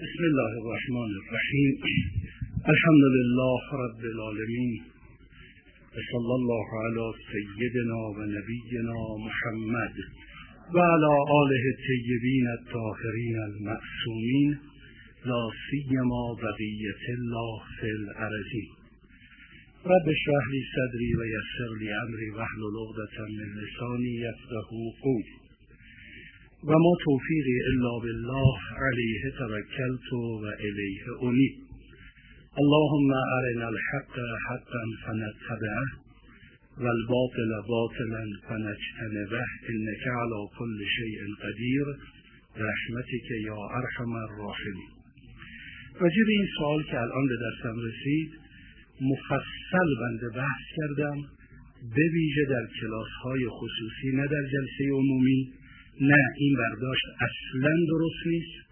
بسم الله الرحمن الرحیم. الحمد لله رب العالمین. صلی الله علی سیدنا و نبینا محمد و علی آله الطیبین الطاهرین المعصومین. لا سیما الله فی الارضین رب اشرح لی صدری و یسر لی امری واحلل عقدة من لسانی یفقهوا قولی. و ما توفیقی الا بالله علیه توکلت و الیه انیب. اللهم ارنا الحق حقا فنتبعه والباطل باطلا فنجتنبه. انك على كل شيء قدیر. رحمتك یا ارحم الراحمین. راجع این سوال که الان به دستم رسید مفصل بنده بحث کردم به ویژه در کلاس های خصوصی نه در جلسه عمومی. نه این برداشت اصلا درست نیست.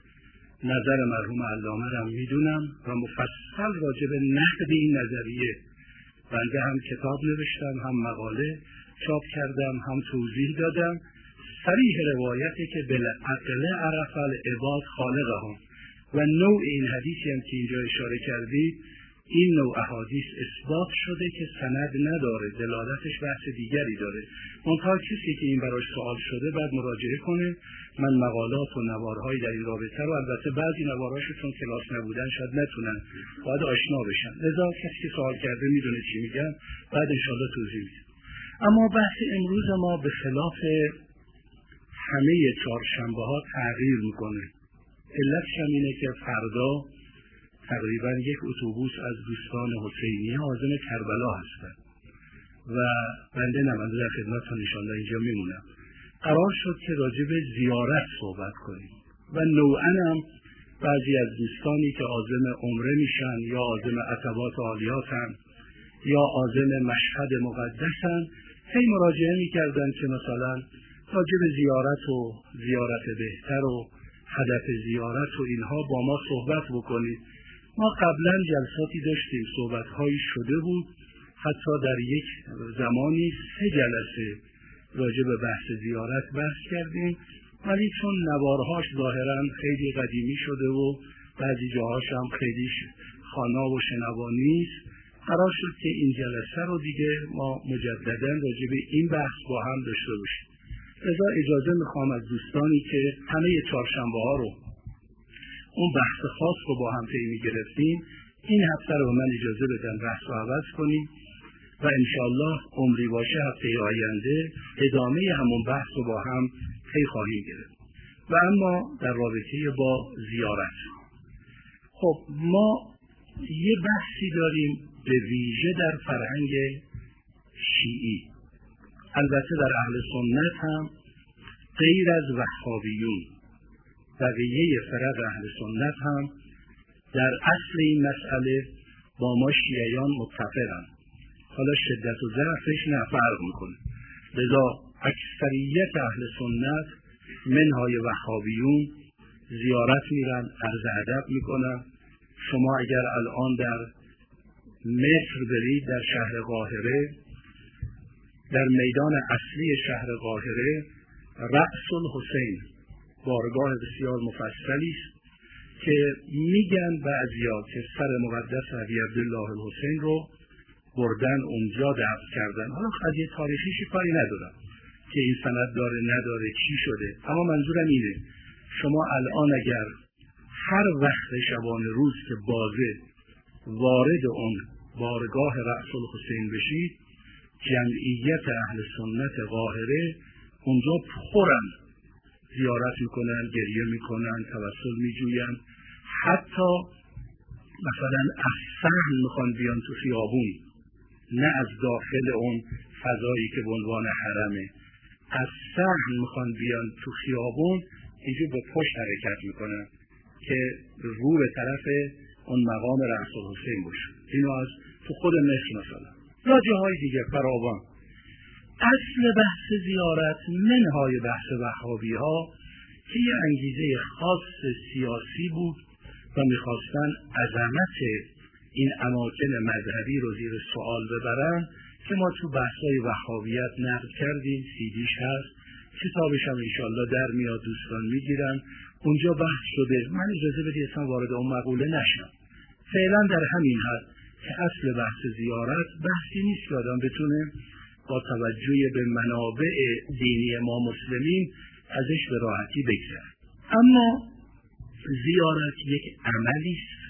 نظر مرحوم علامه را می‌دونم و مفصل راجع به نقد این نظریه. بنده هم کتاب نوشتم هم مقاله چاپ کردم هم توضیح دادم. سریح روایتی که بالعقل عرف العباد خالقهم. و نوع این حدیثی هم که اینجا اشاره کردید این نوع احادیث اثبات شده که سند نداره دلالتش بحث دیگری داره. منتها کسی که این براش سوال شده بعد مراجعه کنه. من مقالات و نوارهایی در این رابطه رو البته بعضی نوارهاش چون کلاس نبودن شاید نتونن باید آشنا بشن. لذا کسی که سوال کرده می‌دونه چی میگم بعد انشالله توضیح میدم اما بحث امروز ما به خلاف همه چهارشنبه ها تغییر می‌کنه. علتش اینه که فردا تقریبا یک اتوبوس از دوستان حسینی آزم کربلا هستند. و بنده نمانده در خدمتتان انشاءالله اینجا میمونم. قرار شد که راجع زیارت صحبت کنیم. و نوعا هم بعضی از دوستانی که آزم عمره میشن یا آزم عطبات عالیاتن یا آزم مشهد مقدسن هی مراجعه می‌کردن که مثلا راجع به زیارت و زیارت بهتر و هدف زیارت و اینها با ما صحبت بکنید. ما قبلا جلساتی داشتیم صحبتهایی شده بود حتی در یک زمانی سه جلسه راجع به بحث زیارت بحث کردیم. ولی چون نوارهاش ظاهرا خیلی قدیمی شده و بعضی جاهاش هم خیلی خانا و شنوا نیست قرار شد که این جلسه رو دیگه ما مجددا راجع به این بحث با هم داشته باشیم. اجازه می‌خوام از دوستانی که همه چهارشنبه ها رو اون بحث خاص رو با هم پیمی گرفتیم. این هفته رو من اجازه بدم بحث رو عوض کنیم و انشالله عمری باشه هفته آینده ادامه همون بحث رو با هم پی خواهیم گرفت. و اما در رابطه با زیارت. خب ما یه بحثی داریم به ویژه در فرهنگ شیعی. البته در اهل سنت هم غیر از وحابیون بقیه فرق اهل سنت هم در اصل این مسئله با ما شیعیان متفقن. حالا شدت و ضعفش نه فرق می‌کنه. لذا اکثریت اهل سنت منهای وحابیون زیارت میرن عرض ادب می‌کنن. شما اگر الان در مصر برید در شهر قاهره در میدان اصلی شهر قاهره رأس الحسین بارگاه بسیار مفصلی است که میگن بعضیا که سر مقدس عبی عبدالله الحسین رو بردن اونجا دفن کردن. حالا قضیه تاریخیشی کاری ندارم. که این سند داره نداره چی شده. اما منظورم اینه. شما الان اگر هر وقت شبانه روز که بازه وارد اون بارگاه رأس الحسین بشید جمعیت اهل سنت قاهره اونجا پرن. زیارت می‌کنن گریه می‌کنن توسل میجوین حتی مثلا از سهم می‌خوان بیان تو خیابون نه از داخل اون فضایی که به عنوان حرمه. از سهم می‌خوان بیان تو خیابون اینجور به پشت حرکت می‌کنن که رو به طرف اون مقام رسول حسین باشه. اینو از تو خود مصر مثلا. یا جاهای دیگه فراوان. اصل بحث زیارت منهای بحث وحابی ها که یه انگیزه خاص سیاسی بود و می‌خواستن عظمت این اماکن مذهبی رو زیر سوال ببرن که ما تو بحثای وحابیت نقد کردیم سیدیش هست. کتابش هم انشالله در میاد دوستان می‌گیرن. اونجا بحث شده. من اجازه بدی اصلا وارد اون مقوله نشم. فعلا در همین حد که اصل بحث زیارت بحثی نیست که آدم بتونه با توجه به منابع دینی ما مسلمین ازش به راحتی بگذره اما زیارت یک عملی است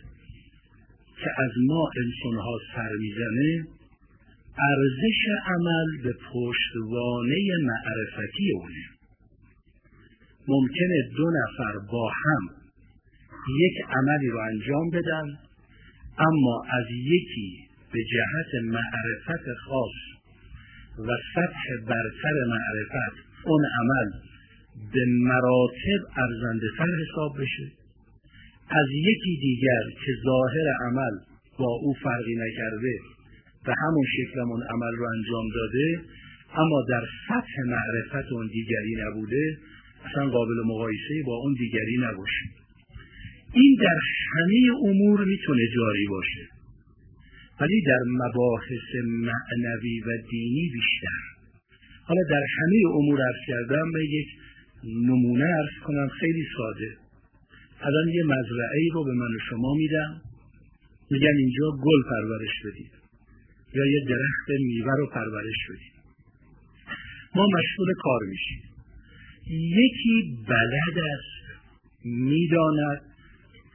که از ما انسانها سر می‌زنه. ارزش عمل به پشتوانه معرفتی اونه. ممکنه دو نفر با هم یک عملی رو انجام بدن اما از یکی به جهت معرفت خاص و سطح برتر معرفت اون عمل به مراتب ارزنده تر حساب بشه. از یکی دیگر که ظاهر عمل با او فرقی نکرده و همون شکل اون عمل رو انجام داده اما در سطح معرفت اون دیگری نبوده اصلا قابل مقایسه با اون دیگری نباشه. این در همه امور می‌تونه جاری باشه. ولی در مباحث معنوی و دینی بیشتر. حالا در همه امور ارز کردم به یک نمونه ارز کنم خیلی ساده. الان یه مزرعه رو به من و شما میدم میگن اینجا گل پرورش بدید یا یه درخت میوه رو پرورش بدید. ما مشغول کار میشیم. یکی بلد است می‌داند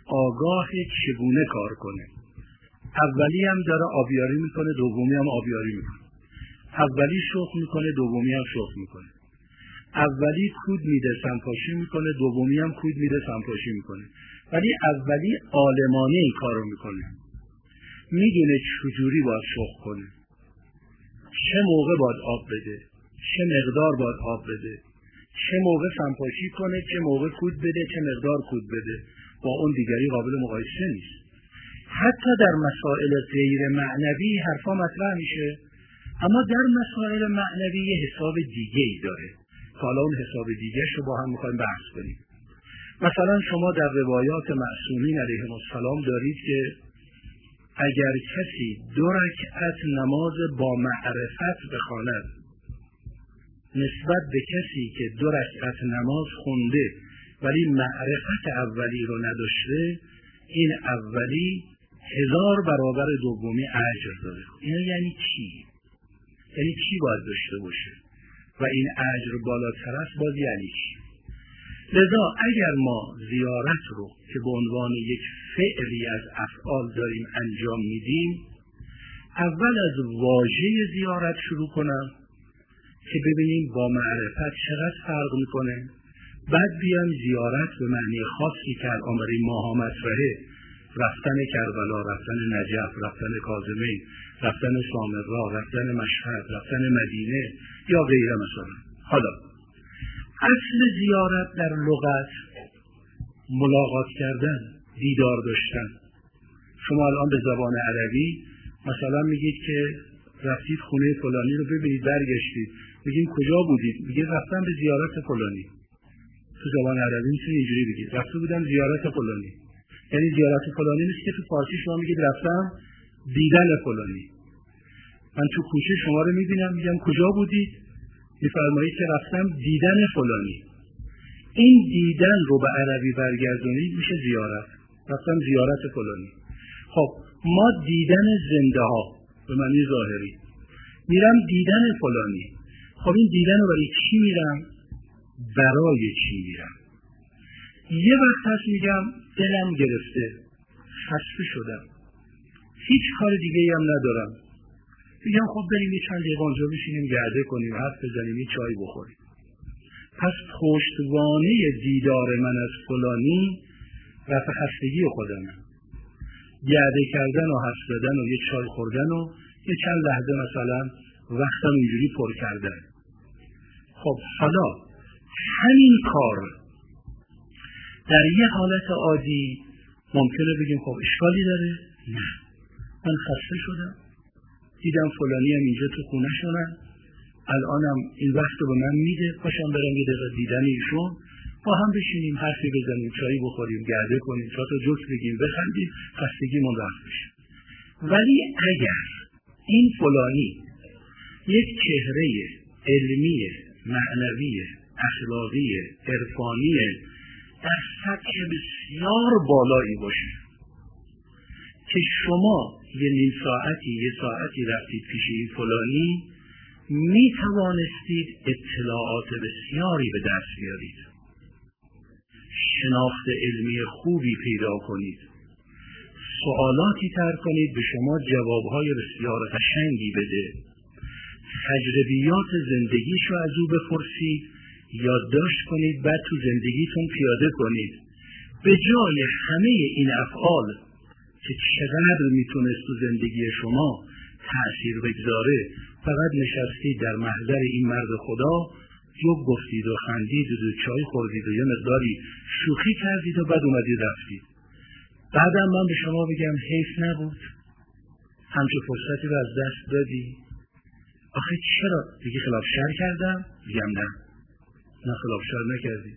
آگاه چگونه کار کنه. اولی هم داره آبیاری می‌کنه دومی هم آبیاری می‌کنه. اولی شخ می‌کنه دومی هم شخ می‌کنه. اولی کود میده سنپاشی می‌کنه دومی هم کود میده سنپاشی می‌کنه. ولی اولی آلمانه این کارو می‌کنه. می‌دونه چجوری باید شخ کنه. چه موقع باید آب بده؟ چه مقدار باید آب بده؟ چه موقع سنپاشی کنه؟ چه موقع کود بده؟ چه مقدار کود بده؟ با اون دیگری قابل مقایسه نیست. حتی در مسائل غیر معنوی حرفا مطرح میشه. اما در مسائل معنوی یه حساب دیگه ای داره حالا اون حساب دیگه رو با هم می‌خوایم بحث کنیم. مثلا شما در روایات معصومین علیهم السلام دارید که اگر کسی دو رکعت نماز با معرفت بخواند نسبت به کسی که دو رکعت نماز خونده ولی معرفت اولی رو نداشته این اولی هزار برابر دومی اجر داره اینا یعنی چی؟ یعنی چی باید داشته باشه؟ و این اجر بالاتر است باز یعنی چی؟ لذا اگر ما زیارت رو که به عنوان یک فعلی از افعال داریم انجام میدیم اول از واژه زیارت شروع کنم که ببینیم با معرفت چقدر فرق می‌کنه بعد بیام زیارت به معنی خاصی که الان برای ماها مطرحه رفتن کربلا رفتن نجف رفتن کاظمین رفتن سامرا رفتن مشهد رفتن مدینه یا غیره مثلا حالا اصل زیارت در لغت ملاقات کردن دیدار داشتن. شما الان به زبان عربی مثلا میگید که رفتید خونه فلانی رو ببینید برگشتید. بگیم کجا بودید؟ میگه رفتم به زیارت فلانی. تو زبان عربی می‌تونی اینجوری بگید. رفته بودم زیارت فلانی. یعنی زیارت فلانی نیست که تو فارسی شما میگید رفتم دیدن فلانی. من تو کوچه شما رو می‌بینم میگم کجا بودید میفرمایید که رفتم دیدن فلانی. این دیدن رو به عربی برگردونید میشه زیارت. رفتم زیارت فلانی. خب ما دیدن زنده ها به معنی ظاهری. میرم دیدن فلانی. خب این دیدن رو برای چی میرم؟ برای چی میرم؟ یه وقت هست میگم دلم گرفته. خسته شدم. هیچ کار دیگه هم ندارم. میگم خب بریم یه چند دقیقه اونجا بشینیم گرده کنیم حرف بزنیم یه چای بخوریم. پس پشتوانه دیدار من از فلانی رفع خستگی خودمه گرده کردن و حرف زدن و یه چای خوردن و یه چند لحظه مثلا وقتم اینجوری پر کردن. خب حالا همین کار در یه حالت عادی ممکنه بگیم خب اشکالی داره؟ نه. من خسته شدم. دیدم فلانی هم اینجا تو خونه شدن الانم این وقت به من میده. پاشم برم یه دقیقه دیدن ایشون. با هم بشینیم حرفی بزنیم چایی بخوریم گرده کنیم تا جوک بگیم بخندیم خستگیمون رفت بشه. ولی اگر این فلانی یک چهره علمی معنوی اخلاقی عرفانی در سطح بسیار بالایی باشه که شما یه نیم ساعتی یه ساعتی رفتید پیش این فلانی می توانستید اطلاعات بسیاری به دست بیارید. شناخت علمی خوبی پیدا کنید. سوالاتی تر کنید به شما جوابهای بسیار قشنگی بده. تجربیات زندگیشو از او بپرسید. یادداشت کنید بعد تو زندگیتون پیاده کنید. به جای همه این افعال که چقدر می‌تونست تو زندگی شما تأثیر بگذاره فقط نشستید در محضر این مرد خدا جو گفتید و خندید و چای خوردید و یه مقداری شوخی کردید و بعد اومدید رفتید. بعدم من به شما بگم حیف نبود. همچه فرصتی رو از دست دادی. آخه چرا؟ دیگه خلاف شر کردم؟ بگم نه. نه خلاف شر نکردی.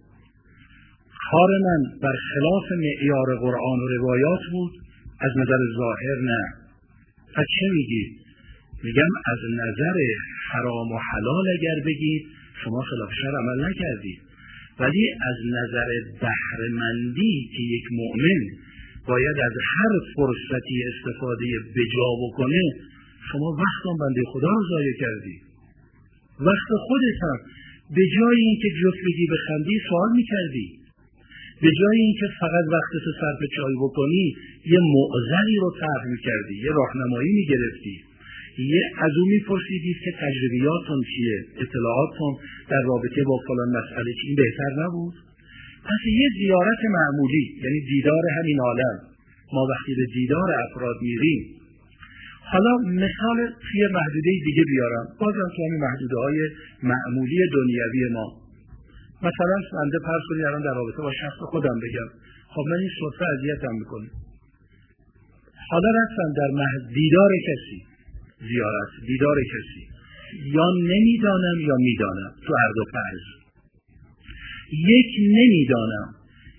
کار من بر خلاف معیار قرآن و روایات بود از نظر ظاهر نه. پس چه میگی؟ میگم از نظر حرام و حلال اگر بگید شما خلاف شر عمل نکردید ولی از نظر بهرهمندی که یک مؤمن باید از هر فرصتی استفاده بجا بکنه شما وقت بنده خدا رو ضایع کردی. وقت خودت هم به جای اینکه جفت بگی به خندی سوال می‌کردی. به جای اینکه فقط وقت تو صرف چای بکنی یه معذری رو طرح می‌کردی یه راهنمایی می‌گرفتی. یه از اون میپرسیدید که تجربیاتون چیه اطلاعاتون در رابطه با فلان مسئله چی؟ این بهتر نبود؟ پس یه زیارت معمولی یعنی دیدار همین عالم. ما وقتی به دیدار افراد میریم حالا مثال توی محدوده دیگه بیارم. بازم تو همین محدوده های معمولی دنیوی ما. مثلا بنده کنی الان در رابطه با شخص خودم بگم. خب من این صرفه اذیتم می‌کنه حالا رفتم در دیدار کسی. زیارت دیدار کسی. یا نمی‌دانم یا می‌دانم. تو هر دو فرض. یک نمی‌دانم.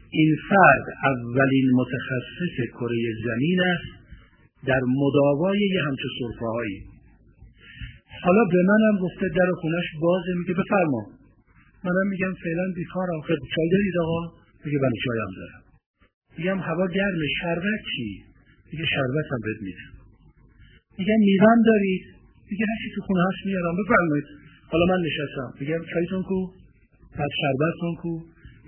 این فرد اولین متخصص کره زمین است. در مداوای یه همچه صرفه هایی حالا به منم گفته در خونش بازه میگه بفرما. منم میگم فعلا بیکارم خب چای دارید آقا؟ میگه بله چایم دارم. میگم هوا گرمه شربت چی؟ میگه شربت هم بد میدم. میگم میوم دارید؟ میگه هرچی تو خونه هست میارم. بفرمایید. حالا من نشستم. میگم چایتون کو؟ پس شربتتون کو؟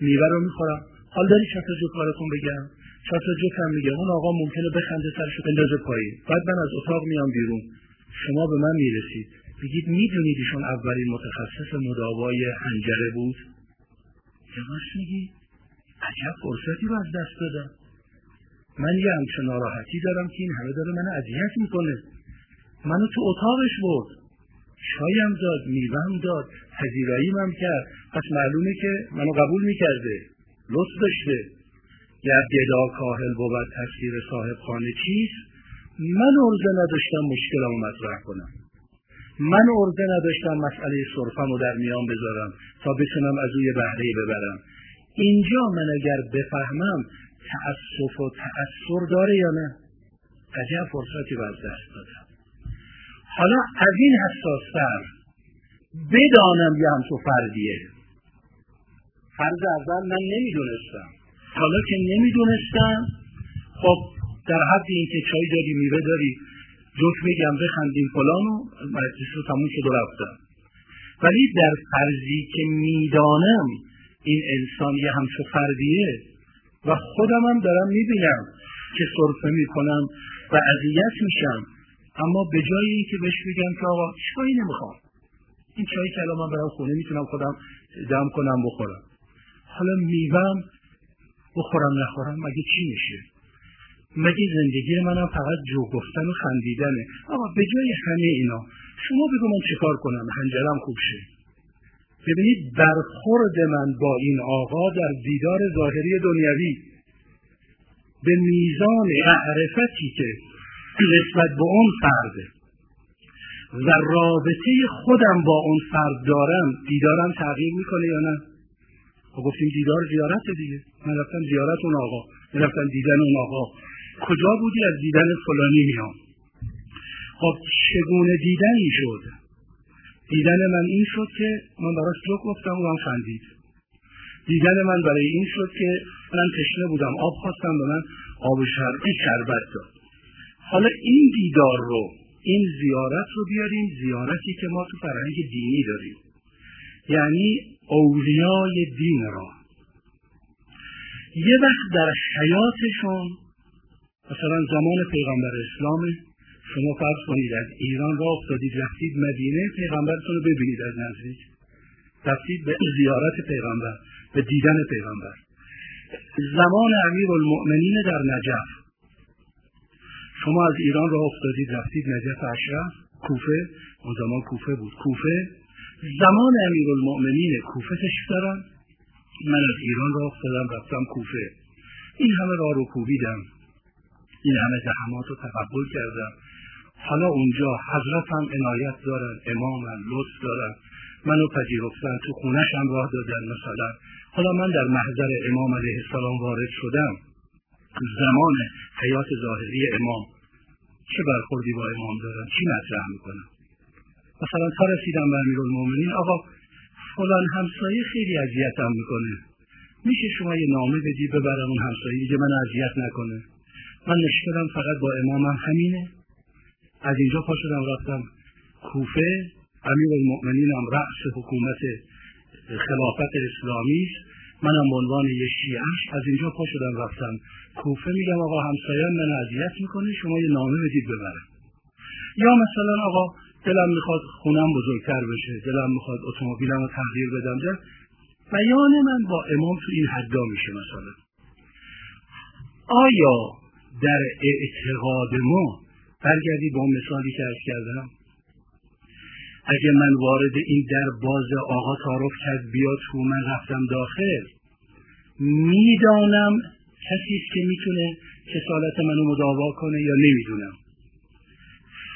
میوه رو می‌خورم. حال داری چطور جو کارتون بگم؟ چهار تا هم میگم اون آقا ممکنه بخنده سرشو بندازه پایین. بعد من از اتاق میام بیرون. شما به من می‌رسید. بگید می‌دونید ایشون اولین متخصص مداوای هنجره بود؟ یواش میگی عجب فرصتی رو از دست دادم. من یه همچه ناراحتی دارم که این همه داره من اذیت می‌کنه. منو تو اتاقش برد. شایم داد میوهم داد پذیراییم هم کرد. پس معلومه که منو قبول می‌کرده. لطف داشته. گر گدا کاهل بود تفسیر صاحب خانه چیست؟ من ارزه نداشتم مشکلم مطرح کنم. من ارزه نداشتم مسئله صرفم رو در میان بذارم تا بتونم از روی بهره ببرم. اینجا من اگر بفهمم تأسف و تأثیر داره یا نه عجب فرصتی باز دست دادم. حالا از این حساستر بدانم یه همچو فردیه. فرض اول من نمی‌دونستم. حالا که نمی‌دونستم خب در حد اینکه چای داری میوه داری جوک بگم بخندیم فلان و مجلس رو تموم شد و ولی در فرضی که می‌دانم این انسان یه همچو فردیه و خودم هم دارم می‌بینم که صرفه می‌کنم و اذیت میشم. اما به جای اینکه بهش بگم که آقا چایی نمی‌خوام؟ این چایی که الان من برم خونه می‌تونم خودم دم کنم بخورم. حالا میوم بخورم نخورم مگه چی میشه؟ مگه زندگی منم فقط جو گفتن و خندیدنه؟ اما به جای همه اینا شما بگو من چیکار کنم؟ هنجرم خوب شه. ببینید برخورد من با این آقا در دیدار ظاهری دنیوی به میزان معرفتی که نسبت به اون فرده و رابطه خودم با اون فرد دارم دیدارم تغییر می‌کنه یا نه؟ خب گفتیم دیدار زیارت دیگه. من رفتم زیارت اون آقا. من رفتم دیدن اون آقا. کجا بودی؟ از دیدن فلانی میام. خب چگونه دیدنی شد دیدن من این شد که من براش جوک گفتم و هم خندید. دیدن من برای این شد که من تشنه بودم. آب خواستم به من آب شربی شربت داد. حالا این دیدار رو این زیارت رو بیاریم. زیارتی که ما تو فرهنگ دینی داریم. یعنی اولیای دین را. یه وقت در حیاتشون مثلا زمان پیغمبر اسلام شما فرض کنید از ایران را افتادید رفتید مدینه پیغمبرتون رو ببینید از نزدیک. رفتید به زیارت پیغمبر به دیدن پیغمبر. زمان امیر المؤمنین در نجف. شما از ایران را افتادید رفتید نجف اشرف کوفه اون زمان کوفه بود. کوفه زمان امیر المؤمنین کوفه تشریف دارن. من از ایران را افتادم رفتم کوفه. این همه راه رو کوبیدم. این همه زحمات رو تقبل کردم. حالا اونجا حضرت هم عنایت دارن امامن لطف دارن. منو پذیرفتن تو خونش هم راه دادن مثلا. حالا من در محضر امام علیه السلام وارد شدم. زمان حیات ظاهری امام. چه برخوردی با امام دارم؟ چی مطرح می‌کنم؟ مثلا تا رسیدم به المومنین آقا فلان همسایه خیلی اذیتم می‌کنه. میشه شما یه نامه بدی ببرم اون همسایه؟ دیگه من اذیت نکنه. من مشکلم فقط با امامم همینه. از اینجا پا شدم رفتم کوفه. امیر المؤمنین هم رأس حکومت خلافت اسلامی است. منم عنوان یه شیعش از اینجا پا شدم رفتم کوفه. میگم آقا همسایان من اذیت می‌کنه شما یه نامه بدید ببرم. یا مثلا آقا دلم می‌خواد خونم بزرگتر بشه دلم می‌خواد اتومبیلم رو تغییر بدم. ده بیان من با امام تو این حدا میشه مثلا. آیا در اعتقاد ما برگردی با مثالی که ارز کردم؟ اگه من وارد این در باز آقا تعارف کرد بیا تو من رفتم داخل. می‌دانم کسی که می‌تونه کسالت منو مداوا کنه یا نمی‌دونم.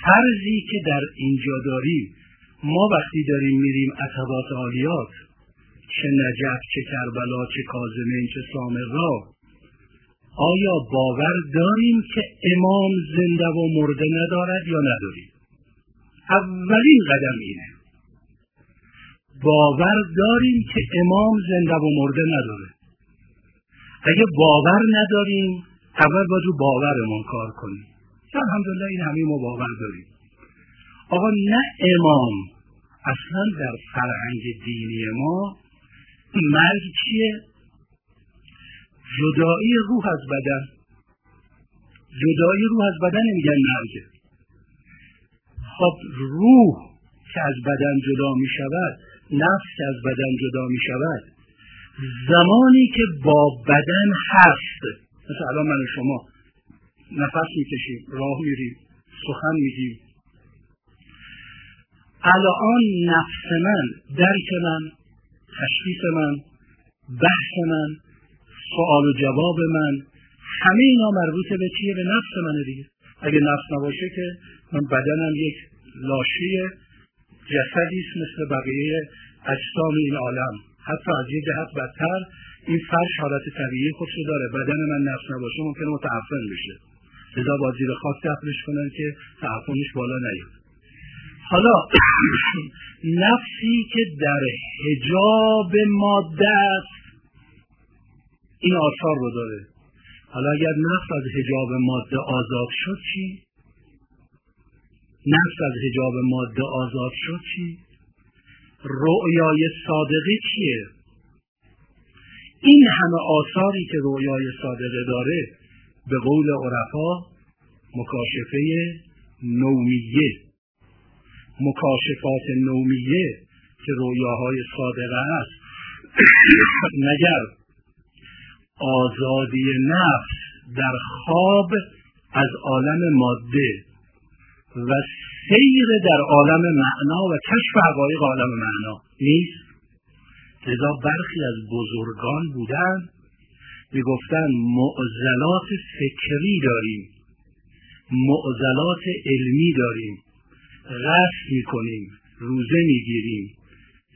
فرضی که در اینجا داریم ما وقتی داریم میریم عطبات عالیات چه نجف چه کربلا چه کازمین چه سامرا آیا باور داریم که امام زنده و مرده ندارد یا نداریم؟ اولین قدم اینه. باور داریم که امام زنده و مرده نداره. اگه باور نداریم اول باید رو باورمون کار کنیم. الحمدلله این همه ما باور داریم؟ آقا نه امام اصلا در فرهنگ دینی ما مرگ چیه؟ جدایی روح از بدن. جدایی روح از بدن میگن مرگه خب روح که از بدن جدا می شود نفس که از بدن جدا می شود زمانی که با بدن هست. مثل الان من و شما نفس می‌کشیم راه میریم سخن میگیم الان نفس من درک من تشخیص من بحث من سوال و جواب من همه اینا مربوط به چیه؟ به نفس منه دیگه. اگه نفس نباشه که من بدنم یک لاشه جسدی است مثل بقیه اجسام این عالم. حتی از یه جهت بدتر این فرش حالت طبیعی خودشو داره. بدن من نفس نباشه ممکنه متعفن بشه. لذا با زیر خاک دفنش کنن که تعفنش بالا نیاد حالا نفسی که در حجاب ماده است این آثار رو داره حالا اگر نفس از حجاب ماده آزاد شد چی؟ نفس از حجاب ماده آزاد شد چی؟ رؤیای صادقه چیه؟ این همه آثاری که رؤیای صادقه داره به قول عرفا مکاشفه نومیه. مکاشفات نومیه که رویاهای صادقه است. مگر آزادی نفس در خواب از عالم ماده و سیر در عالم معنا و کشف حقایق عالم معنا نیست؟ لذا برخی از بزرگان بودن می‌گفتن معضلات فکری داریم معضلات علمی داریم غصب می‌کنیم روزه می‌گیریم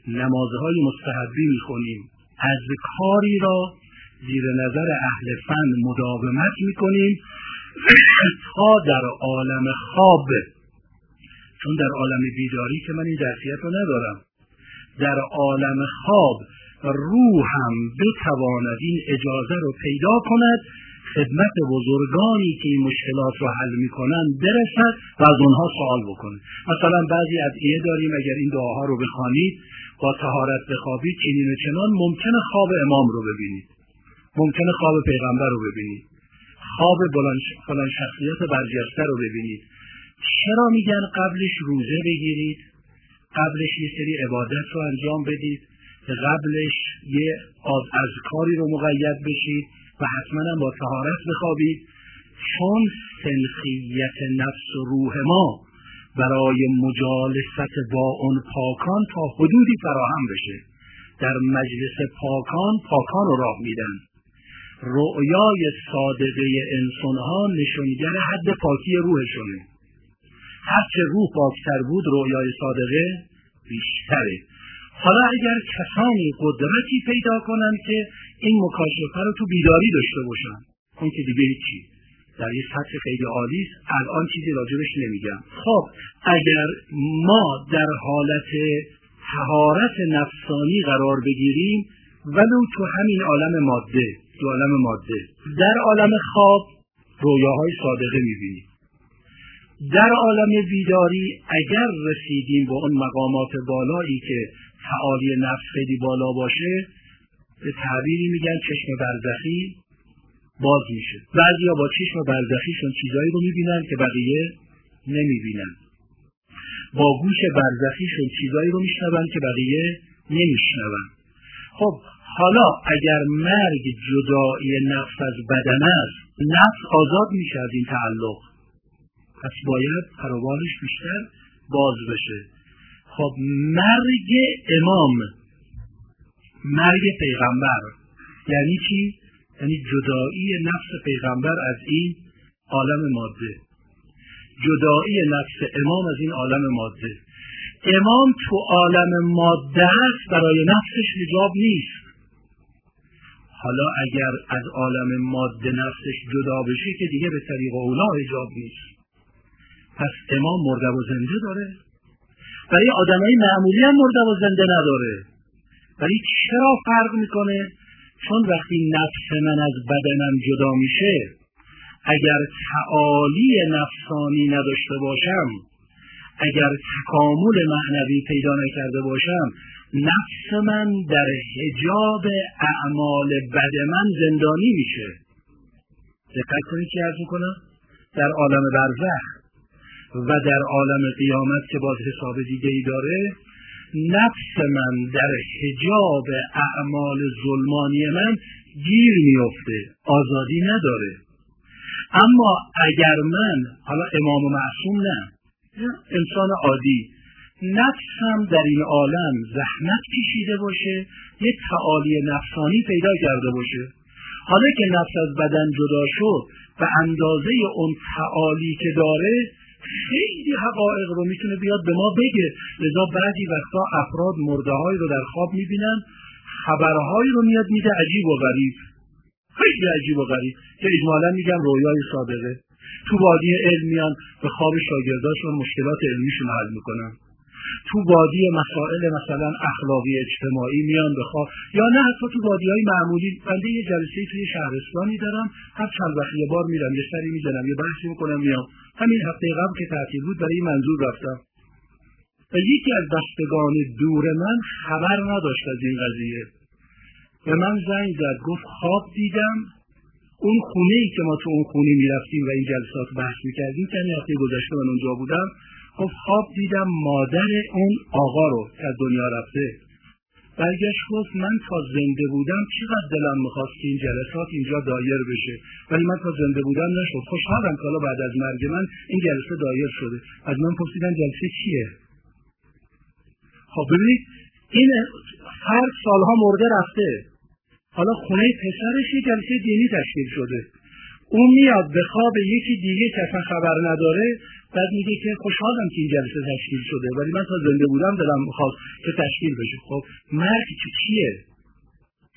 نمازهای مستحبی می‌خونیم از کاری را زیر نظر اهل فن مداومت می‌کنیم تا در عالم خواب. چون در عالم بیداری که من این ظرفیت رو ندارم در عالم خواب روحم بتواند این اجازه رو پیدا کند خدمت بزرگانی که این مشکلات رو حل می‌کنن برسد و از اونها سوال بکنه. مثلا بعضی ادعیه داریم اگر این دعاها رو بخوانید با تهارت بخوابید چنین و چنان ممکنه خواب امام رو ببینید. ممکنه خواب پیغمبر رو ببینید. خواب بلند شخصیت برجسته رو ببینید. چرا میگن قبلش روزه بگیرید؟ قبلش یه سری عبادت رو انجام بدید. قبلش یه از کاری رو مقید بشید و حتما با تهارت بخوابید چون سنخیت نفس و روح ما برای مجالست با اون پاکان تا حدودی فراهم بشه. در مجلس پاکان پاکان رو راه میدن. رؤیای صادقه انسان ها نشونگر حد پاکی روحشونه. هرچه روح پاکتر بود رؤیای صادقه بیشتره. حالا اگر کسانی قدرتی پیدا کنند که این مکاشفه رو تو بیداری داشته باشن اون که دیگه چی در یه سطح خیلی عالی است. الان چیزی راجبش نمیگم. خب اگر ما در حالت تهارت نفسانی قرار بگیریم ولو تو همین عالم ماده تو عالم ماده در عالم خواب رویاهای صادقه می‌بینیم در عالم بیداری اگر رسیدیم به اون مقامات بالایی که تعالی نفس خیلی بالا باشه به تعبیری میگن چشم برزخی باز میشه. ها با چشم برزخیشون چیزایی رو می‌بینن که بقیه نمی‌بینن. با گوش برزخیشون چیزایی رو میشنون که بقیه نمیشنون. خب حالا اگر مرگ جدایی نفس از بدن است نفس آزاد میشه از این تعلق. پس باید پروبالش بیشتر باز بشه. خب مرگ امام مرگ پیغمبر. یعنی چی؟ یعنی جدایی نفس پیغمبر از این عالم ماده. جدایی نفس امام از این عالم ماده. امام تو عالم ماده است برای نفسش حجاب نیست. حالا اگر از عالم ماده نفسش جدا بشه که دیگه به طریق اولا حجاب نیست. پس امام مرده و زنده داره. برای آدمای معمولی هم مرده و زنده نداره. ولی چرا فرق می‌کنه؟ چون وقتی نفس من از بدنم جدا میشه اگر تعالی نفسانی نداشته باشم اگر تکامل معنوی پیدا نکرده باشم نفس من در حجاب اعمال بد من زندانی میشه. دقت کنید چی ارز می‌کنم؟ در عالم برزخ و در عالم قیامت که باز حساب دیگه ای داره نفس من در حجاب اعمال ظلمانی من گیر میفته آزادی نداره. اما اگر من حالا امام معصوم نه انسان عادی نفسم در این عالم زحمت کشیده باشه یه تعالی نفسانی پیدا کرده باشه. حالا که نفس از بدن جدا شد به اندازه اون تعالی که داره خیلی حقایق رو می‌تونه بیاد به ما بگه. لذا بعضی وقتا افراد مرده رو در خواب می‌بینن خبرهایی رو میاد میده عجیب و غریب. خیلی عجیب و غریب. که اجمالا میگن رویای صادقه. تو وادی علم میان به خواب شاگرداشون مشکلات علمیشون حل می‌کنن. تو وادی مسائل مثلا اخلاقی اجتماعی میان به خواب. یا نه حتی تو وادی های معمولی. بنده یه جلسه توی شهرستانی دارم. هر چند وقت یه بار میرم یه سری می‌زنم یه بحثی می‌کنم میام. همین هفته قبل که تعطیل بود برای این منظور رفتم. و یکی از دستگان دور من خبر نداشت از این قضیه. به من زنگ زد گفت خواب دیدم. اون خونه ای که ما تو اون خونه می‌رفتیم و این جلسات بحث می‌کردیم که هفته گذشته من اونجا بودم. گفت خواب دیدم مادر اون آقا رو که از دنیا رفته. برگشت گفت من تا زنده بودم چقدر دلم می‌خواست که این جلسات اینجا دایر بشه. ولی من تا زنده بودم نشد. خوشحالم که بعد از مرگ من این جلسه دایر شده. از من پرسیدن جلسه چیه؟ خب ببینید این هر سالها مرده رفته. حالا خونه پسرش یه جلسه دینی تشکیل شده. اون میاد به خواب یکی دیگه که اصلا خبر نداره. بعد میگه که خوشحالم که این جلسه تشکیل شده ولی من تا زنده بودم دلم می‌خواست که تشکیل بشه. خب مرگ چی چیه؟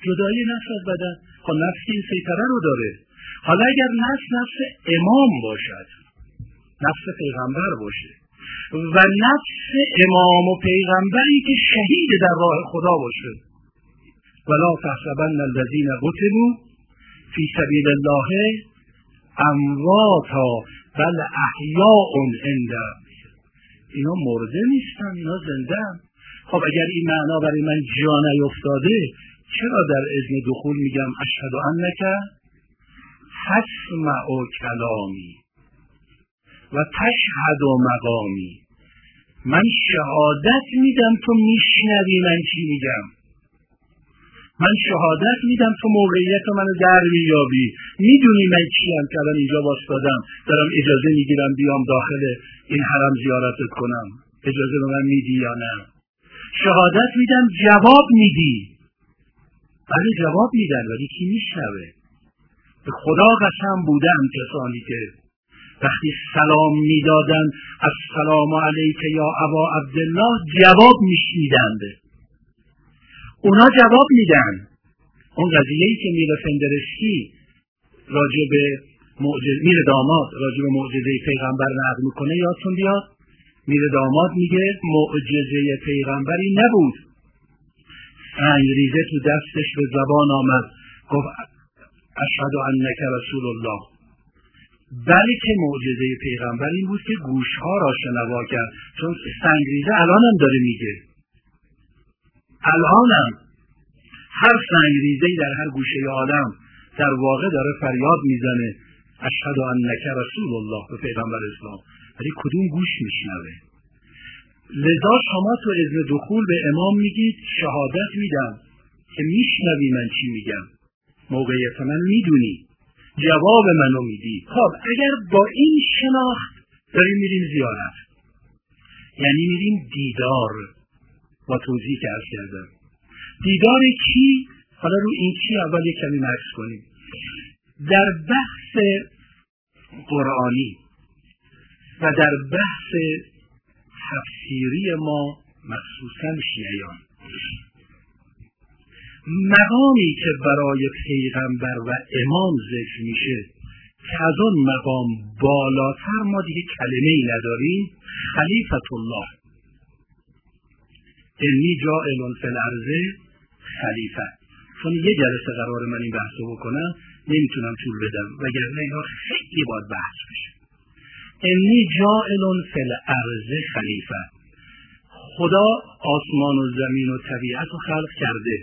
جدایی نفس از بدن. خب نفس این سیطره رو داره. حالا اگر نفس نفس امام باشد نفس پیغمبر باشه و نفس امام و پیغمبری که شهید در راه خدا باشه. ولا تحسبن الذین قتلوا فی سبیل الله امواتا بل احیاء عند اینا مرده نیستن اینا زنده خب اگر این معنا برای من جا نیفتاده چرا در اذن دخول میگم اشهد انک؟ تسمع و کلامی و تشهد و مقامی. من شهادت میدم تو میشنوی من چی میگم. من شهادت میدم تو موقعیت منو در مییابی. می‌دونی من چیم که الان اینجا باستادم دارم اجازه می‌گیرم بیام داخل این حرم زیارتت کنم. اجازه به من میدی یا نه؟ شهادت میدم جواب میدی. ولی جواب میدن ولی کی میشنوه؟ به خدا قسم بودم کسانی که وقتی سلام می‌دادن السلام علیک یا ابا عبدالله جواب میشنیدند اونا جواب میدن. اون قضیه ای که میره فندرسکی راجع به معجزه میره داماد راجع به معجزه پیغمبر نقل می‌کنه یادتون بیاد؟ میره داماد میگه معجزه پیغمبری نبود. ریزه تو دستش به زبان آمد. گفت اشهد انک رسول الله. بلکه معجزه پیغمبر این بود که گوشها را شنوا کرد. چون سنگریزه الانم داره میگه. الانم. هر سنگریزه در هر گوشه آدم در واقع داره فریاد می‌زنه. اشهد انک رسول الله به پیغمبر اسلام. ولی کدوم گوش میشنوه؟ لذا شما تو اذن دخول به امام میگید شهادت میدم. که میشنوی من چی میگم. موقعیت من می‌دونی. جواب منو میدی. خب اگر با این شناخت داریم میریم زیارت. یعنی میریم دیدار. با توضیح که ارز کردم. دیدار کی حالا رو این کی اول یک کمی مکس کنیم. در بحث قرآنی و در بحث تفسیری ما مخصوصا شیعیان. مقامی که برای پیغمبر و امام ذکر میشه که از اون مقام بالاتر ما دیگه کلمه ای نداریم خلیفت الله. انی جائل فی الارض خلیفه چون یه جلسه قرار من این بحثو بکنم نمی‌تونم طول بدم وگرنه اینا خیلی باید بحث بشه. انی جائل فی الارض خلیفه خدا آسمان و زمین و طبیعت رو خلق کرده.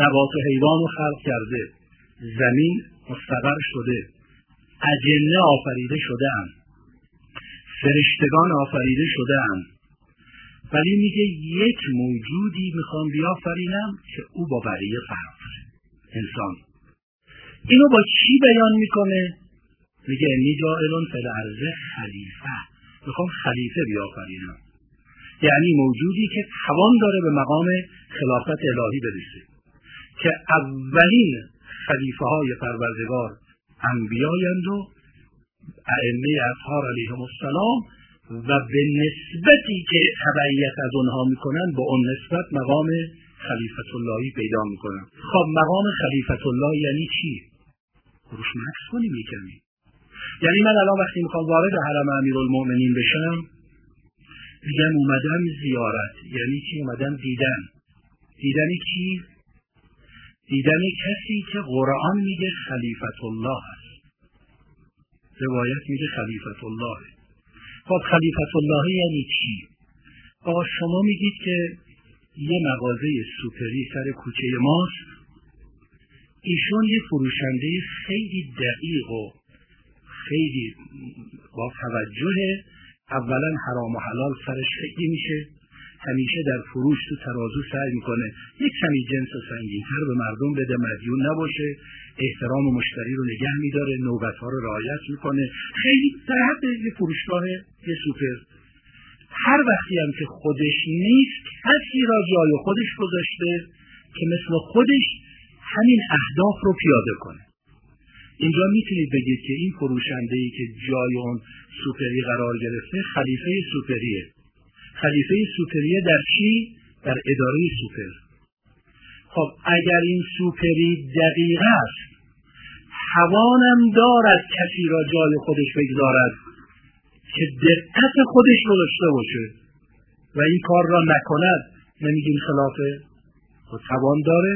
نبات و حیوان رو خلق کرده. زمین مستقر شده. اجنه آفریده شده هم. فرشتگان آفریده شده هم. ولی میگه یک موجودی می‌خوام بیافرینم که او با بقیه فرق انسان. اینو با چی بیان می‌کنه؟ میگه انی جائلون فی الارض خلیفه. می‌خوام خلیفه بیافرینم. یعنی موجودی که توان داره به مقام خلافت الهی برسه. که اولین خلیفه های پروردگار انبیایند و ائمه اطهار علیهم السلام و به نسبتی که تبعیت از اونها می‌کنن با اون نسبت مقام خلیفت اللهی پیدا می‌کنن. خب مقام خلیفت الله یعنی چی؟ روش مکس کنیم یکمی یعنی من الان وقتی می‌خوام وارد حرم المؤمنین بشم میگم اومدم زیارت. یعنی چی؟ اومدم دیدن. دیدن کی دیدن کسی که قرآن میگه خلیفت الله است. روایت میگه خلیفت الله خب خلیفت الله یعنی چی؟ آقا شما میگید که یه مغازه سوپری سر کوچه ماست. ایشون یه فروشنده خیلی دقیق و خیلی با توجه اولا حرام و حلال سرش خیلی میشه. همیشه در فروش تو ترازو سعی می‌کنه یک کمی جنس و سنگینتر به مردم بده مدیون نباشه. احترام مشتری رو نگه میداره نوبت ها رو رعایت می‌کنه. خیلی در حد یه فروشگاه یه سوپر. هر وقتی هم که خودش نیست کسی را جای خودش گذاشته که مثل خودش همین اهداف رو پیاده کنه. اینجا می‌تونید بگید که این فروشنده ای که جای اون سوپری قرار گرفته خلیفه سوپریه. خلیفه سوپریه در چی؟ در اداره سوپر خب اگر این سوپری دقیق است توانم دارد کسی را جای خودش بگذارد که دقت خودش رو داشته باشه و این کار را نکند. نمیگیم خلافه خود خب توان داره.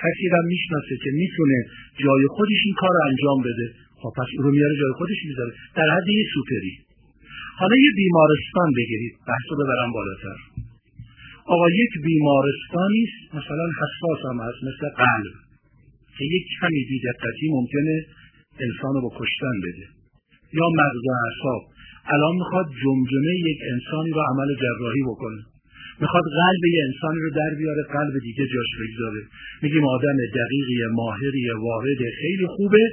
کسی را می‌شناسه که می‌تونه جای خودش این کار رو انجام بده. خب پس او رو میاره جای خودش می‌ذاره. در حد یه سوپری حالا یه بیمارستان بگیرید. بحث رو ببرم بالاتر. آقا یک بیمارستانی مثلا حساس هم هست مثل قلب که یک کمی بیدقتی ممکنه انسان رو با کشتن بده. یا مغز و اعصاب. الان می‌خواد جمجمه یک انسانی رو عمل جراحی بکنه. می‌خواد قلب یه انسانی رو در بیاره قلب دیگه جاش بگذاره. میگیم آدم دقیقی ماهری وارد خیلی خوبه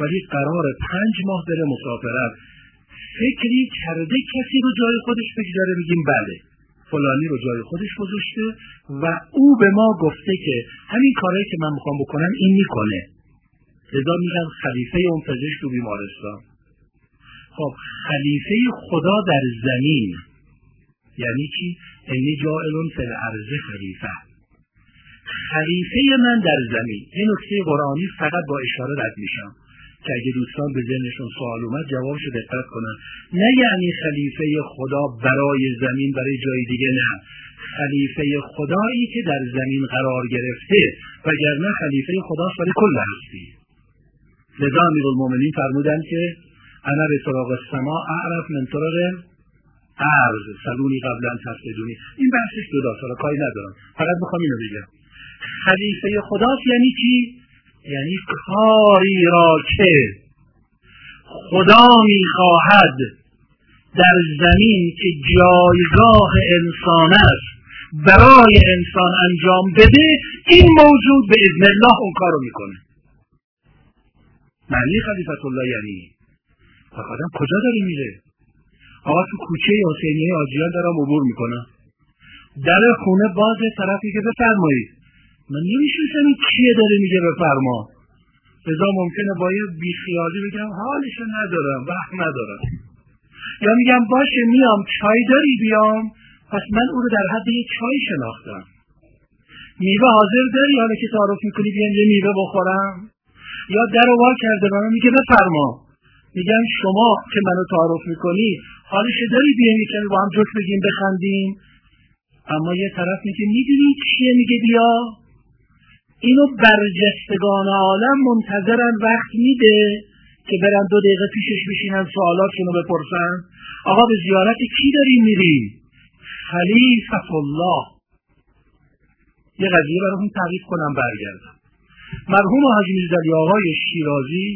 ولی قرار پنج ماه بره مسافرت. فکری کرده کسی رو جای خودش بگذاره میگیم بله. فلانی رو جای خودش گذاشته و او به ما گفته که همین کارهایی که من می‌خوام بکنم این می‌کنه. لذا میگم خلیفه اون پزشک تو بیمارستان. خب خلیفه خدا در زمین. یعنی چی؟ انی جائلون فی الارض خلیفه. خلیفه من در زمین. این نکته قرآنی فقط با اشاره رد میشم. که اگه دوستان به ذهنشون سوال اومد جوابش دقت کنن. نه یعنی خلیفه خدا برای زمین برای جای دیگه نه. خلیفه خدایی که در زمین قرار گرفته وگرنه خلیفه خدا برای کل هستی. لذا المومنین فرمودن که انا به سراغ سما اعرف من طرق عرض سلونی قبلا تفسدونی این بحثش جدا حالا کاری ندارم. فقط می‌خوام اینو بگم. خلیفه خداست یعنی چی؟ یعنی کاری را که خدا می‌خواهد در زمین که جایگاه انسان است برای انسان انجام بده این موجود به اذن الله اون کارو می‌کنه. معنی خلیفت الله یعنی. آدم کجا داره میره؟ آقا تو کوچه حسینیه آجیان دارم عبور می‌کنم. در خونه باز طرفی که بفرمایید. من نمیشنسم این کیه داره میگه بفرما. لذا ممکنه با یه بیخیالی بگم حالشو ندارم وقت ندارم. یا میگم باشه میام چای داری بیام. پس من او رو در حد یه چای شناختم. میوه حاضر داری؟ حالا که تعارف می‌کنی بیام یه میوه بخورم. یا در وا کرده من میگه بفرما. میگم شما که منو تعارف می‌کنی حالش داری؟ بیایم کمی با هم جفت بگیم بخندیم. اما یه طرف میگه می‌دونی چیه؟ میگه بیا. اینو برجستگان عالم منتظرن وقت میده که برن دو دقیقه پیشش بشینن سوالاتشونو بپرسن. آقا به زیارت کی داریم میریم؟ خلیفت الله. یه قضیه براتون تعریف کنم برگردم. مرحوم حاجی میرزلی آقای شیرازی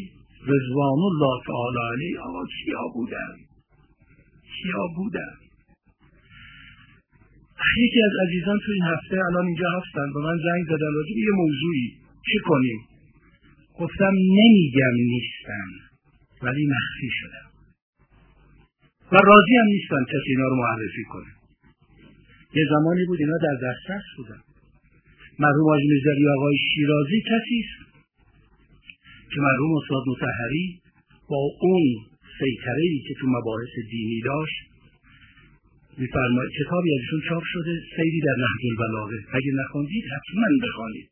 رضوان الله تعالی علیه آقا کیا بودن؟ کیا بودن؟ یکی از عزیزان تو این هفته الان اینجا هستن به من زنگ زدن راجع یه موضوعی. چه کنیم؟ گفتم نمیگم نیستن ولی مخفی شدم. و راضی هم نیستن کسی اینا رو معرفی کنه. یه زمانی بود اینا در دسترس بودن. مرحوم آجی میرزلی آقای شیرازی کسی است که مرحوم استاد متحری با اون سیطره که تو مباحث دینی داشت میفرماید کتابی ازشون چاپ شده سیری در نهج البلاغه. اگه نخوندید حتما بخوانید.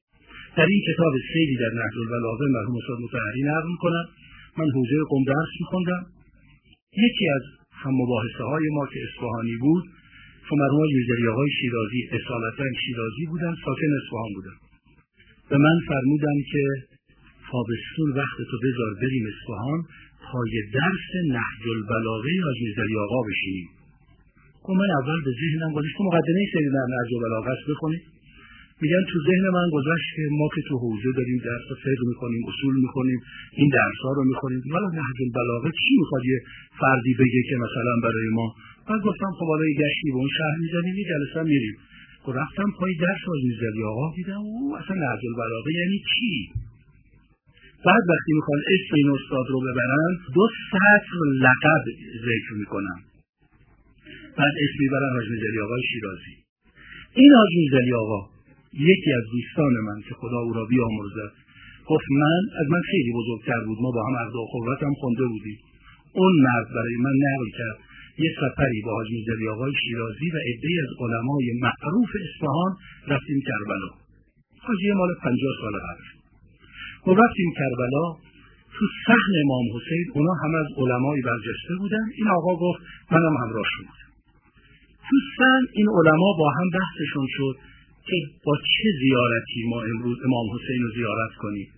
در این کتاب سیری در نهج البلاغه مرحوم استاد متحری نقل می‌کنم. من حوزه قم درس میخوندم. یکی از هم مباحثه های ما که اصفهانی بود چون مرحوم میرزایی آقای شیرازی اصالتا شیرازی بودن ساکن اصفهان بودن. به من فرمودن که تابستون وقت تو بذار بریم اصفهان تا یه درس نهج البلاغه حاجی میرزایی آقا بشینیم. خب من اول به ذهنم گذاشت تو مقدمه سری در نهج البلاغه است بخونید میگن تو ذهن من گذاشت که ما که تو حوزه داریم درس فقه می‌کنیم اصول می‌کنیم این درس ها رو می‌کنیم ولی نهج البلاغه چی می‌خواد یه فردی بگه که مثلا برای ما؟ من گفتم خب حالا گشتی به اون شهر می‌زنیم یه جلسه میریم. خب رفتم پای درس از می‌زدی آقا دیدم او اصلا نهج البلاغه یعنی چی؟ بعد وقتی می‌خوان اسم این استاد رو ببرن دو سطر لقب ذکر می‌کنن. بعد اسم می‌برن حاج میزلی آقای شیرازی. این حاج میزلی آقا یکی از دوستان من که خدا او را بیامرزد گفت من از من خیلی بزرگتر بود ما با هم عرض و هم خونده بودیم. اون مرد برای من نقل کرد یه سفری با حاج میزلی آقای شیرازی و عده از علمای معروف اصفهان رفتیم کربلا. حاجی مال پنجاه سال قبل ما رفتیم کربلا تو سحن امام حسین اونا هم از علمای برجسته بودن. این آقا گفت منم همراه شما تو سن این علما با هم بحثشون شد که با چه زیارتی ما امروز امام حسین رو زیارت کنیم؟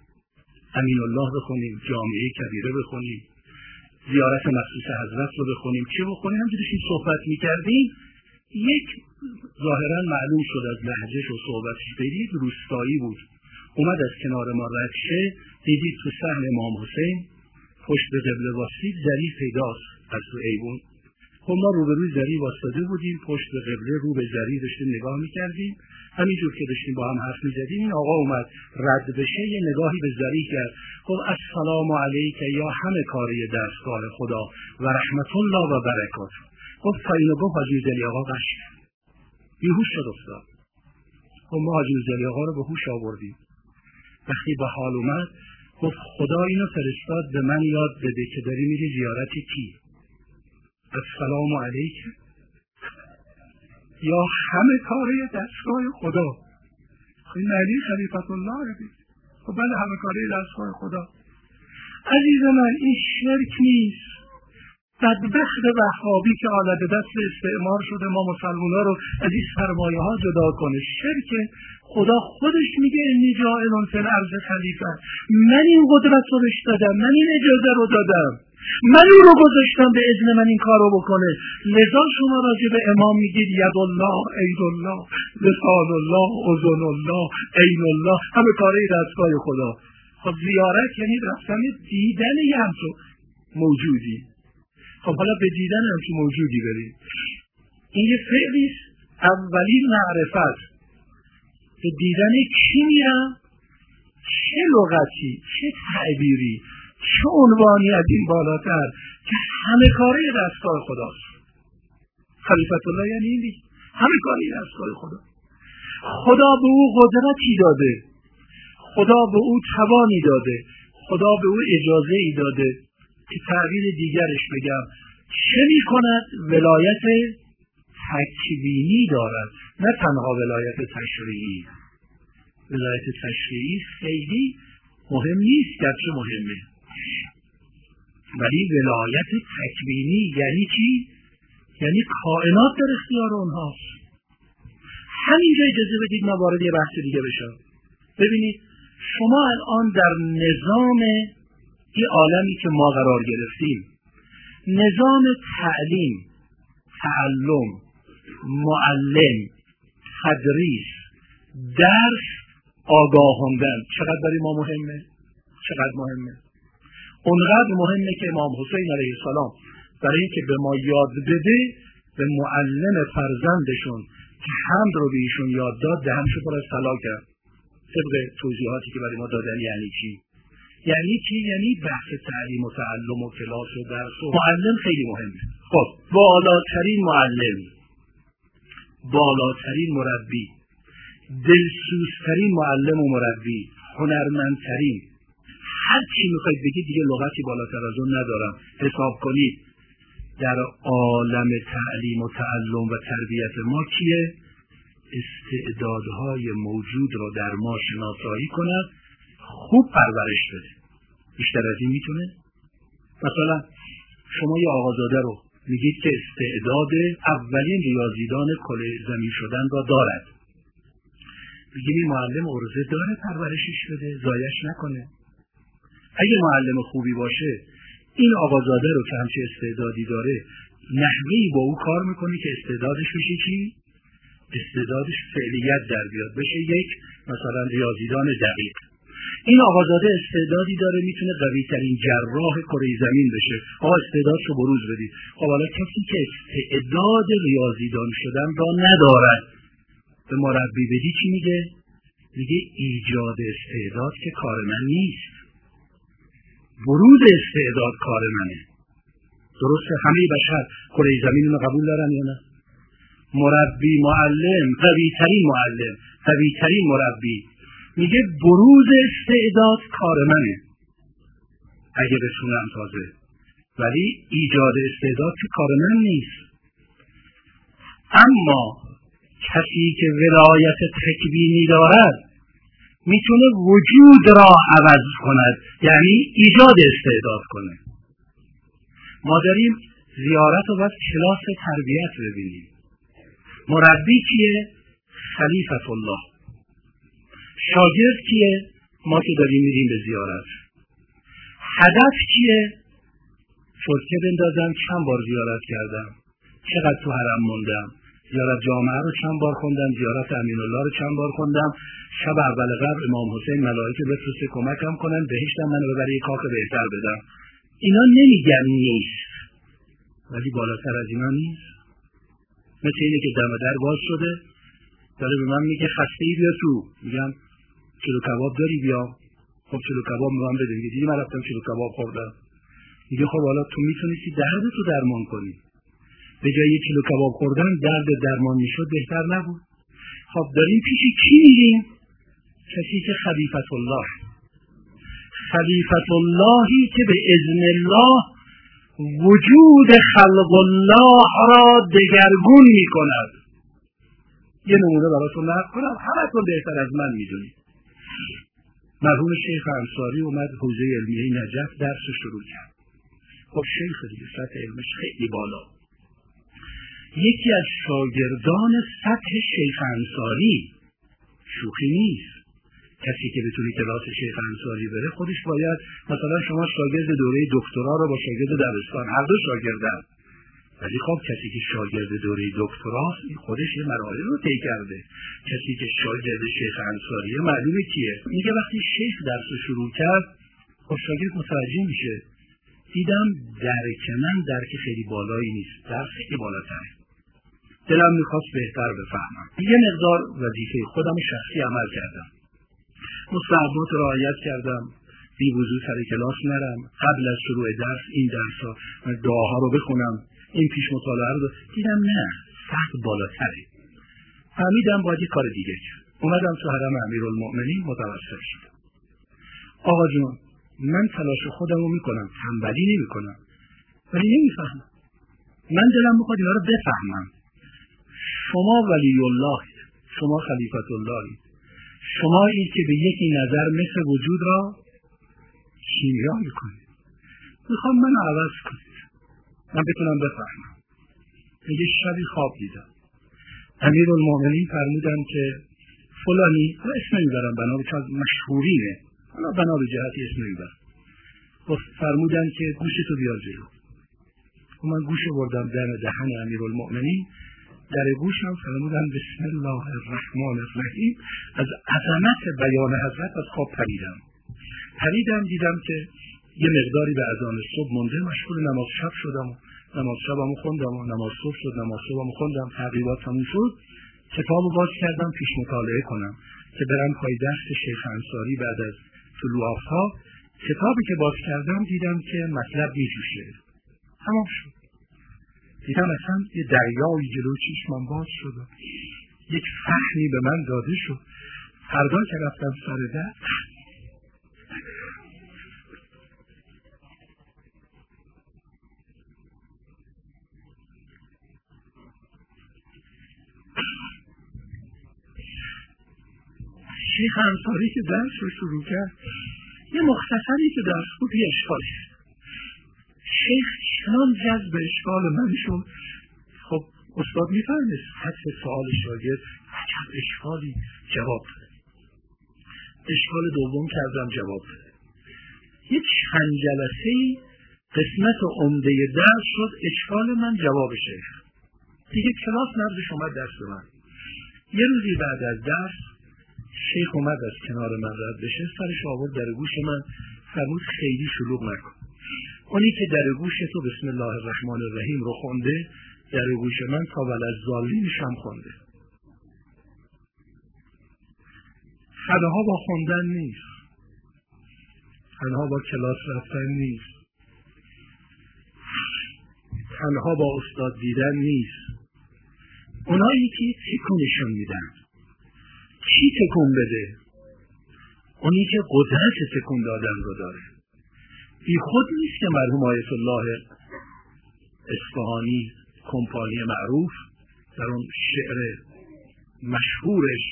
امین الله بخونیم جامعه کبیره بخونیم زیارت مخصوص حضرت رو بخونیم. چه بخونیم؟ هم داشتیم صحبت می‌کردیم. یک ظاهرا معلوم شد از لحجهش و صحبتش بدید روستایی بود. اومد از کنار ما رد شه دیدید تو سهل امام حسین پشت به قبله واسید زری پیداست. از تو ایبون خب ما روبروی زری واسطه بودیم پشت به قبله رو به زری داشتیم نگاه می‌کردیم. همینجور که داشتیم با هم حرف می‌زدیم این آقا اومد رد بشه یه نگاهی به زری کرد. خب السلام علیک یا همه کاری دستگاه خدا و رحمت الله و برکات خب تا اینو گفت حاجی زلی آقا قش بیهوش شد افتاد خب ما حاجی زلی آقا رو به هوش آوردیم. وقتی به حال اومد گفت خدا اینو فرستاد به من یاد بده که داری میری زیارت کی؟ السلام علیک. یا همه کاره دستگاه خدا. این معنی خلیفت الله دید خب بله همه کاره دستگاه خدا. عزیز من این شرک نیست. بدبخت وحابی که آلت دست استعمار شده ما مسلمان رو از این سرمایه ها جدا کنه. شرک خدا خودش میگه انی جائلون فی الارض خلیفه. من این قدرت رو بهش دادم من این اجازه رو دادم. من او رو گذاشتم به اذن من این کارو بکنه. لذا شما راجع به امام میگید ید الله عید الله لسان الله اذن الله عین الله همه کاره دستگاه خدا. خب زیارت یعنی رفتن دیدن یه همچو موجودی. خب حالا به دیدن همچو موجودی برید این یه فعلیست اولین معرفت. به دیدن کی میرم؟ چه لغتی؟ چه تعبیری؟ چه عنوانی از این بالاتر که همه کاره دستگاه خداست. خلیفت الله یعنی این همه کاره دستگاه خدا. خدا به او قدرتی داده. خدا به او توانی داده. خدا به او اجازه ای داده که تعبیر دیگرش بگم. چه می کند ولایت تکوینی دارد. نه تنها ولایت تشریعی. ولایت تشریعی خیلی مهم نیست. گرچه مهمه. ولی ولایت تکوینی یعنی چی؟ یعنی کائنات در اختیار اونهاست همینجا اجازه بدید ما وارد یه بحث دیگه بشم. ببینید شما الان در نظام این عالمی که ما قرار گرفتیم نظام تعلیم تعلم معلم تدریس درس آگاهاندن چقدر برای ما مهمه؟ چقدر مهمه؟ اونقدر مهمه که امام حسین علیه السلام برای اینکه به ما یاد بده به معلم فرزندشون که حمد رو به ایشون یاد داد دهنشو پر از طلا کرد. طبق توضیحاتی که برای ما دادن یعنی چی؟ یعنی چی؟ یعنی بحث تعلیم و تعلم و کلاس و درس و معلم خیلی مهمه. خب بالاترین معلم بالاترین مربی دلسوزترین معلم و مربی هنرمندترین هر چی می‌خواید بگید دیگه لغتی بالاتر از اون ندارم. حساب کنید در عالم تعلیم و تعلم و تربیت ما کیه؟ استعدادهای موجود رو در ما شناسایی کند خوب پرورش بده. بیشتر از این می‌تونه؟ مثلا شما یه آقازاده رو میگید که استعداد اولین ریاضیدان کل زمین شدن را دارد. میگیم این معلم عرضه داره پرورشش بده زایش نکنه. اگه معلم خوبی باشه این آقازاده رو که همچه استعدادی داره نحوی با او کار می‌کنه که استعدادش بشه چی؟ استعدادش فعلیت در بیاد. بشه یک مثلا ریاضیدان دقیق. این آقازاده استعدادی داره می‌تونه قوی ترین جراح کره زمین بشه. آقا استعدادشو بروز بدید. خب حالا کسی که استعداد ریاضیدان شدن را ندارد. به مربی بدی چی میگه؟ میگه ایجاد استعداد که کار من نیست. بروز استعداد کار منه. درسته همه بشر کره زمین رو قبول دارن یا نه؟ مربی معلم قوی ترین معلم قوی ترین مربی. میگه بروز استعداد کار منه. اگه بتونم تازه. ولی ایجاد استعداد که کار من نیست. اما کسی که ولایت تکوینی دارد می‌تونه وجود را عوض کند یعنی ایجاد استعداد کنه. ما داریم زیارت و باید کلاس تربیت ببینیم. مربی کیه؟ خلیفت الله. شاگرد کیه؟ ما که داریم میریم به زیارت. هدف کیه؟ فرصه بندازم چند بار زیارت کردم. چقدر تو حرم موندم؟ زیارت جامعه رو چند بار خوندم زیارت امین الله رو چند بار خوندم. شب اول قبل امام حسین ملائکه بفرسته کمکم کنن بهشتم منو ببره یه کاخ بهتر بدم اینا نمیگن نیست ولی بالاتر از اینا نیست. مثل اینه که دم در باز شده. داره به من میگه خسته ای بیا تو. میگم چلو کباب داری بیا. خب چلو کباب من بده دیدی من رفتم چلو کباب خوردم. میگه خب حالا تو می‌تونستی درد تو درمان کنی. به جای کیلو کباب خوردن درد درمان می‌شد بهتر نبود. خب داریم پیش کی میریم؟ کسی که خلیفت الله خلیفت اللهی که به اذن الله وجود خلق الله را دگرگون می‌کند. یه نمونه براتون نقل کنم همتون بهتر از من می‌دونید. مرحوم شیخ انصاری اومد حوزه علمیه نجف درس شروع کرد. خب شیخ دیگه سطح علمش خیلی بالا یکی از شاگردان سطح شیخ انصاری شوخی نیست. کسی که بتونه کلاس شیخ انصاری بره خودش باید مثلا شما شاگرد دوره دکترا رو با شاگرد دبستان هر دو شاگردن. ولی خب کسی که شاگرد دوره دکتراست خودش یه مراحل رو طی کرده. کسی که شاگرد شیخ انصاریه معلومه کیه؟ میگه وقتی شیخ درس شروع کرد خب شاگرد متوجه میشه. دیدم درک من درک خیلی بالایی نیست. درس خیلی بالاتره. دلم می‌خواست بهتر بفهمم. یه مقدار وظیفه خودم شخصی عمل کردم. مستحبات رعایت کردم. بی وضوع سر کلاس نرم. قبل از شروع درس این درس ها دعاها رو بخونم. این پیش مطالعه رو دیدم نه سخت بالاتره. فهمیدم باید یه کار دیگه کرد. اومدم تو حرم المؤمنین متوسل شدم. آقا جون من تلاش خودم رو می‌کنم. تنبلی نمی‌کنم. ولی نمی‌فهمم. من دلم می‌خواد اینا رو بفهمم. شما ولی الله شما خلیفت الله شما این که به یکی نظر مثل وجود را کیمیا می‌کنید. می‌خوام من عوض کنید. من بتونم بفهمم. میگه شبی خواب دیدم. امیر المؤمنین فرمودن که فلانی و اسم نمی‌برم بنا به مشهورینه. حالا بنا به جهتی اسم نمی‌برم فرمودن که گوشتو بیار جلو. و من گوش بردم در دهن امیر المؤمنین در گوشم فرمودن بسم الله الرحمن الرحیم. از عظمت بیان حضرت از خواب پریدم. پریدم دیدم که یه مقداری به اذان صبح مونده. مشغول نماز شب شدم و نماز شبمو خوندم و نماز صبح شد نماز صبحمو خوندم. تقریبات تموم شد کتابو باز کردم پیش مطالعه کنم که برم پای درس شیخ انصاری بعد از طلوع آفتاب کتابی که باز کردم دیدم که مطلب میجوشه. تمام شد. دیدم اصلا یه دریایی جلو چشمم باز شد. یک فهمی به من داده شد. فردا که رفتم سر در شیخ انصاری که درس رو شروع کرد یه مختصری که درس بود یه اشکال شیخ چنان جذب اشکال من شد. خب استاد میفرمست حد سوال شاگرد عجب اشکالی جواب داده اشکال دوم کردم جواب داده یه چند جلسه قسمت عمده درس شد اشکال من جواب شیخ دیگه کلاس نردش اومد درس من. یه روزی بعد از درس شیخ اومد از کنار من رد بشه سرش آورد در گوش من فرمود خیلی شلوغ نکن. اونی که در گوش تو بسم الله الرحمن الرحیم رو خونده در گوش من تا از ظالمش هم خونده. تنها با خوندن نیست. تنها با کلاس رفتن نیست. تنها با استاد دیدن نیست. اونایی که تکونشون میدن. چی تکون بده؟ اونی که قدرت تکون دادن رو داره. بی خود نیست که مرحوم آیت الله اصفهانی کمپانی معروف در اون شعر مشهورش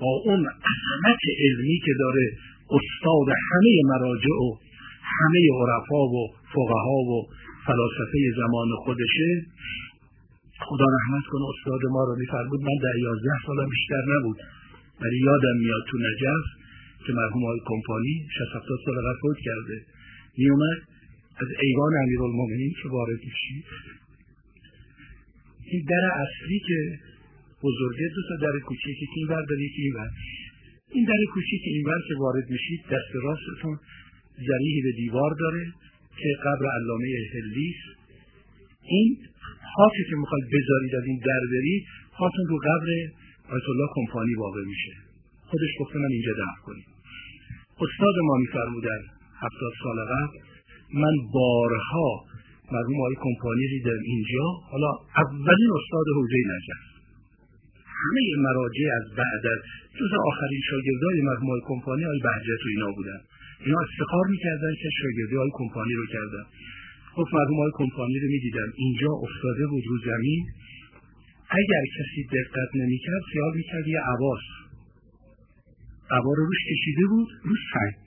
با اون عظمت علمی که داره استاد همه مراجع و همه عرفا و فقها و فلاسفه زمان خودشه. خدا رحمت کنه استاد ما رو میفرمود من در یازده سالم بیشتر نبود ولی یادم میاد تو نجف که مرحوم های کمپانی 60 سال قبل کرده. میومد از ایوان امیرالمومنین که وارد میشید این در اصلی که بزرگه دو تا در کوچیکی که این ور داره یکی این ور. این در کوچیک این ور که وارد میشید دست راستتون زریحی به دیوار داره که قبر علامه هلیس این خاکی که می‌خواد بذارید از این در برید رو قبر آیت الله کمپانی واقع میشه. خودش گفته من اینجا دفع کنید استاد ما میفرمودن هفتاد سال قبل من بارها مرحوم آقای کمپانی دیدم اینجا. حالا اولین استاد حوزه نجف. همه مراجع از بعد از جز آخرین شاگردای مرحوم آقای کمپانی های بهجت و اینا بودن. اینا افتخار می‌کردن که شاگردی های کمپانی رو کردن. خب مرحوم های کمپانی رو می‌دیدم. اینجا افتاده بود رو زمین. اگر کسی دقت نمی‌کرد خیال می‌کرد یه عباس. عبا رو روش کشیده بود رو سنگ.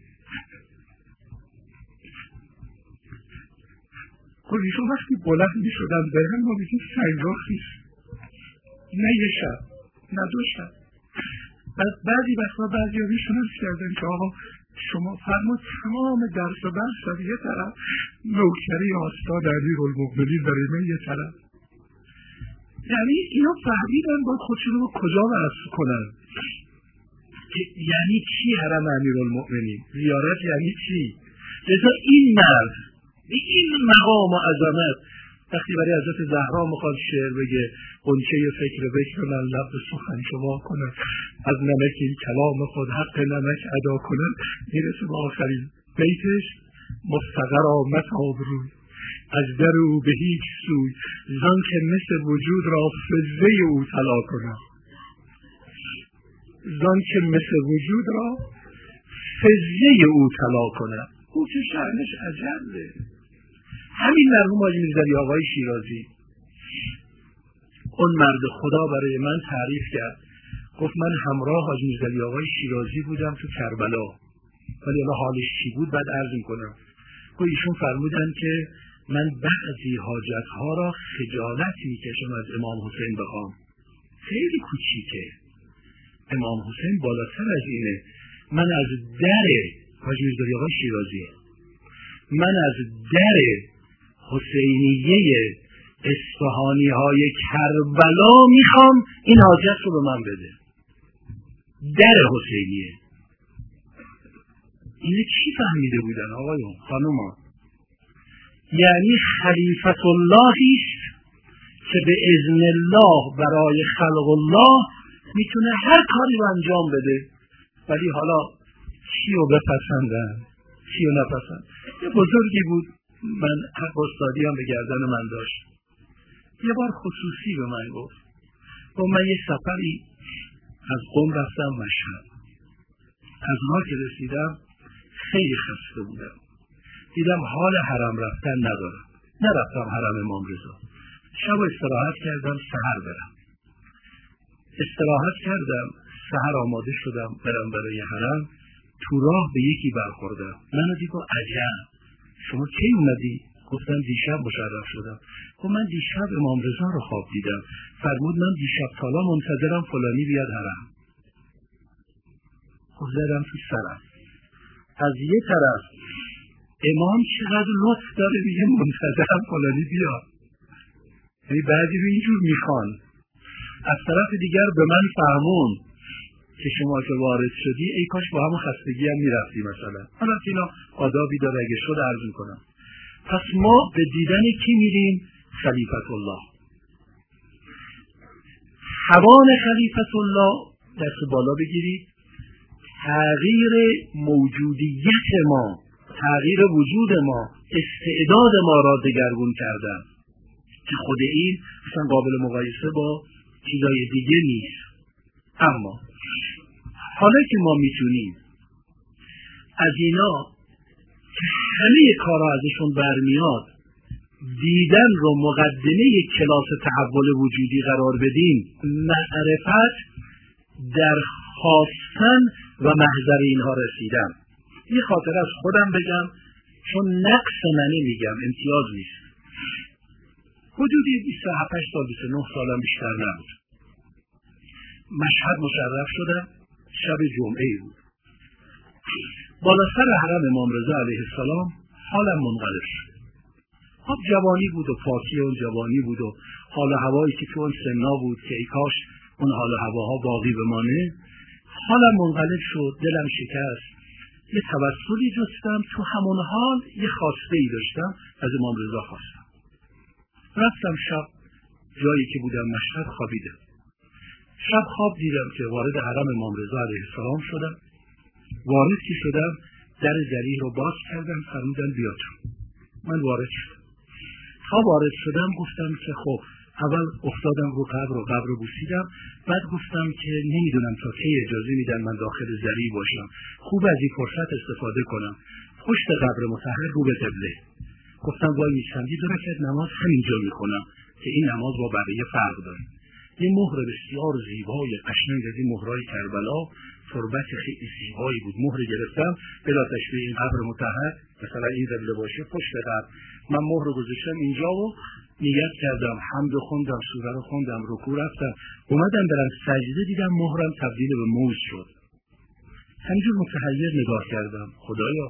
خب ایشون وقتی بلند می شدن برن ما میگیم سنگا خیست نه یه شب نه دو شب. بعد بعضی وقتا بعضی ها میشونن کردن که آقا شما فرمود تمام درس و بحث در یه طرف نوکری آستا در دیر المقبلین برای من یه طرف. یعنی اینا فهمیدن با خودشون رو کجا وصل کنن. یعنی چی حرم امیر المؤمنین زیارت یعنی چی؟ لذا این مرد این مقام و عظمت. وقتی برای حضرت زهرا می‌خواد شعر بگه قنچه فکر بکر من لب سخن شما کنم. از نمک این کلام خود حق نمک ادا کنم. می‌رسه به آخرین بیتش. مستقر آمد آبروی از در او به هیچ سوی. زن که مثل وجود را فزه او طلا کنم. زن که مثل وجود را فزه او طلا کنم. او که شعنش عجبه. همین مرحوم آجی میرزلی آقای شیرازی. اون مرد خدا برای من تعریف کرد. گفت من همراه حاجی میرزلی آقای شیرازی بودم تو کربلا. ولی الان حالش چی بود بعد عرض می‌کنم. گفت ایشون فرمودن که من بعضی حاجت ها را خجالت می‌کشم از امام حسین بخوام. خیلی کوچیکه. امام حسین بالاتر از اینه. من از در حاجی میرزلی آقای شیرازی من از در حسینیه اصفهانی های کربلا می‌خوام این حاجت رو به من بده. در حسینیه. اینه چی فهمیده بودن آقایون؟ خانوما. یعنی خلیفت اللهی است که به اذن الله برای خلق الله می‌تونه هر کاری رو انجام بده. ولی حالا چی رو بپسندن؟ چی رو نپسند؟ یه بزرگی بود. من حق استادی هم به گردن من داشت. یه بار خصوصی به من گفت. و من یه سفری از قوم رفتم مشهد از ما که رسیدم خیلی خسته بودم. دیدم حال حرم رفتن ندارم. نرفتم حرم امام رضا. شب استراحت کردم سهر برم. استراحت کردم سهر آماده شدم برم برای حرم. تو راه به یکی برخوردم. منو دید و عجب. شما کی اومدی؟ گفتم دیشب مشرف شدم. خب من دیشب امام رضا رو خواب دیدم. فرمود من دیشب تالا منتظرم فلانی بیاد حرم. خب زدم تو سرم. از یه طرف امام چقدر لطف داره میگه منتظرم فلانی بیاد. یعنی بعضی رو اینجور می‌خوان. از طرف دیگر به من فرمون که شما که وارد شدی ای کاش با همون خستگی هم می‌رفتی مثلا. حالا اینا آدابی داره اگه شد عرض می‌کنم. پس ما به دیدن کی میریم؟ خلیفت الله. حوان خلیفت الله دست بالا بگیرید تغییر موجودیت ما تغییر وجود ما استعداد ما را دگرگون کردن. که خود این اصلا قابل مقایسه با چیزای دیگه نیست. اما حالا که ما می‌تونیم از اینا همه کارا ازشون برمیاد دیدن رو مقدمه کلاس تحول وجودی قرار بدیم معرفت در خواستن و محضر اینها رسیدم یه خاطر از خودم بگم چون نقص منی میگم امتیاز نیست. حدودی 27 سال 29 سالم بیشتر نبود. مشهد مشرف شدم شب جمعه بود. بالا سر حرم امام رضا علیه السلام حالم منقلب شد. خب جوانی بود و پاکی اون جوانی بود و حال هوایی که تو اون سنا بود که ای کاش اون حال هواها باقی بمانه حالم منقلب شد دلم شکست. یه توسلی جستم تو همون حال یه خواسته ای داشتم از امام رضا خواستم. رفتم شب جایی که بودم مشهد خوابیدم شب خواب دیدم که وارد حرم امام رضا علیه السلام شدم. وارد که شدم؟ در دری رو باز کردم فرمودن بیاد من وارد شدم. تا وارد شدم گفتم که خب اول افتادم رو قبر و قبر رو بوسیدم. بعد گفتم که نمی‌دونم تا کی اجازه میدن من داخل زری باشم. خوب از این فرصت استفاده کنم. پشت قبر متحر رو به قبله. گفتم وای میشم یه رکعت نماز همینجا می‌کنم که این نماز با بقیه فرق داره. یه مهر بسیار زیبای قشنگ از این مهرای کربلا تربت خیلی زیبایی بود. مهر گرفتم. بلا تشبیه این قبر متحد مثلا این قبله باشه پشت قبر. من مهر گذاشتم اینجا و نیت کردم. حمد خوندم سوره رو خوندم رکوع رفتم. اومدم برم سجده دیدم مهرم تبدیل به موز شد. همینجور متحیر نگاه کردم. خدایا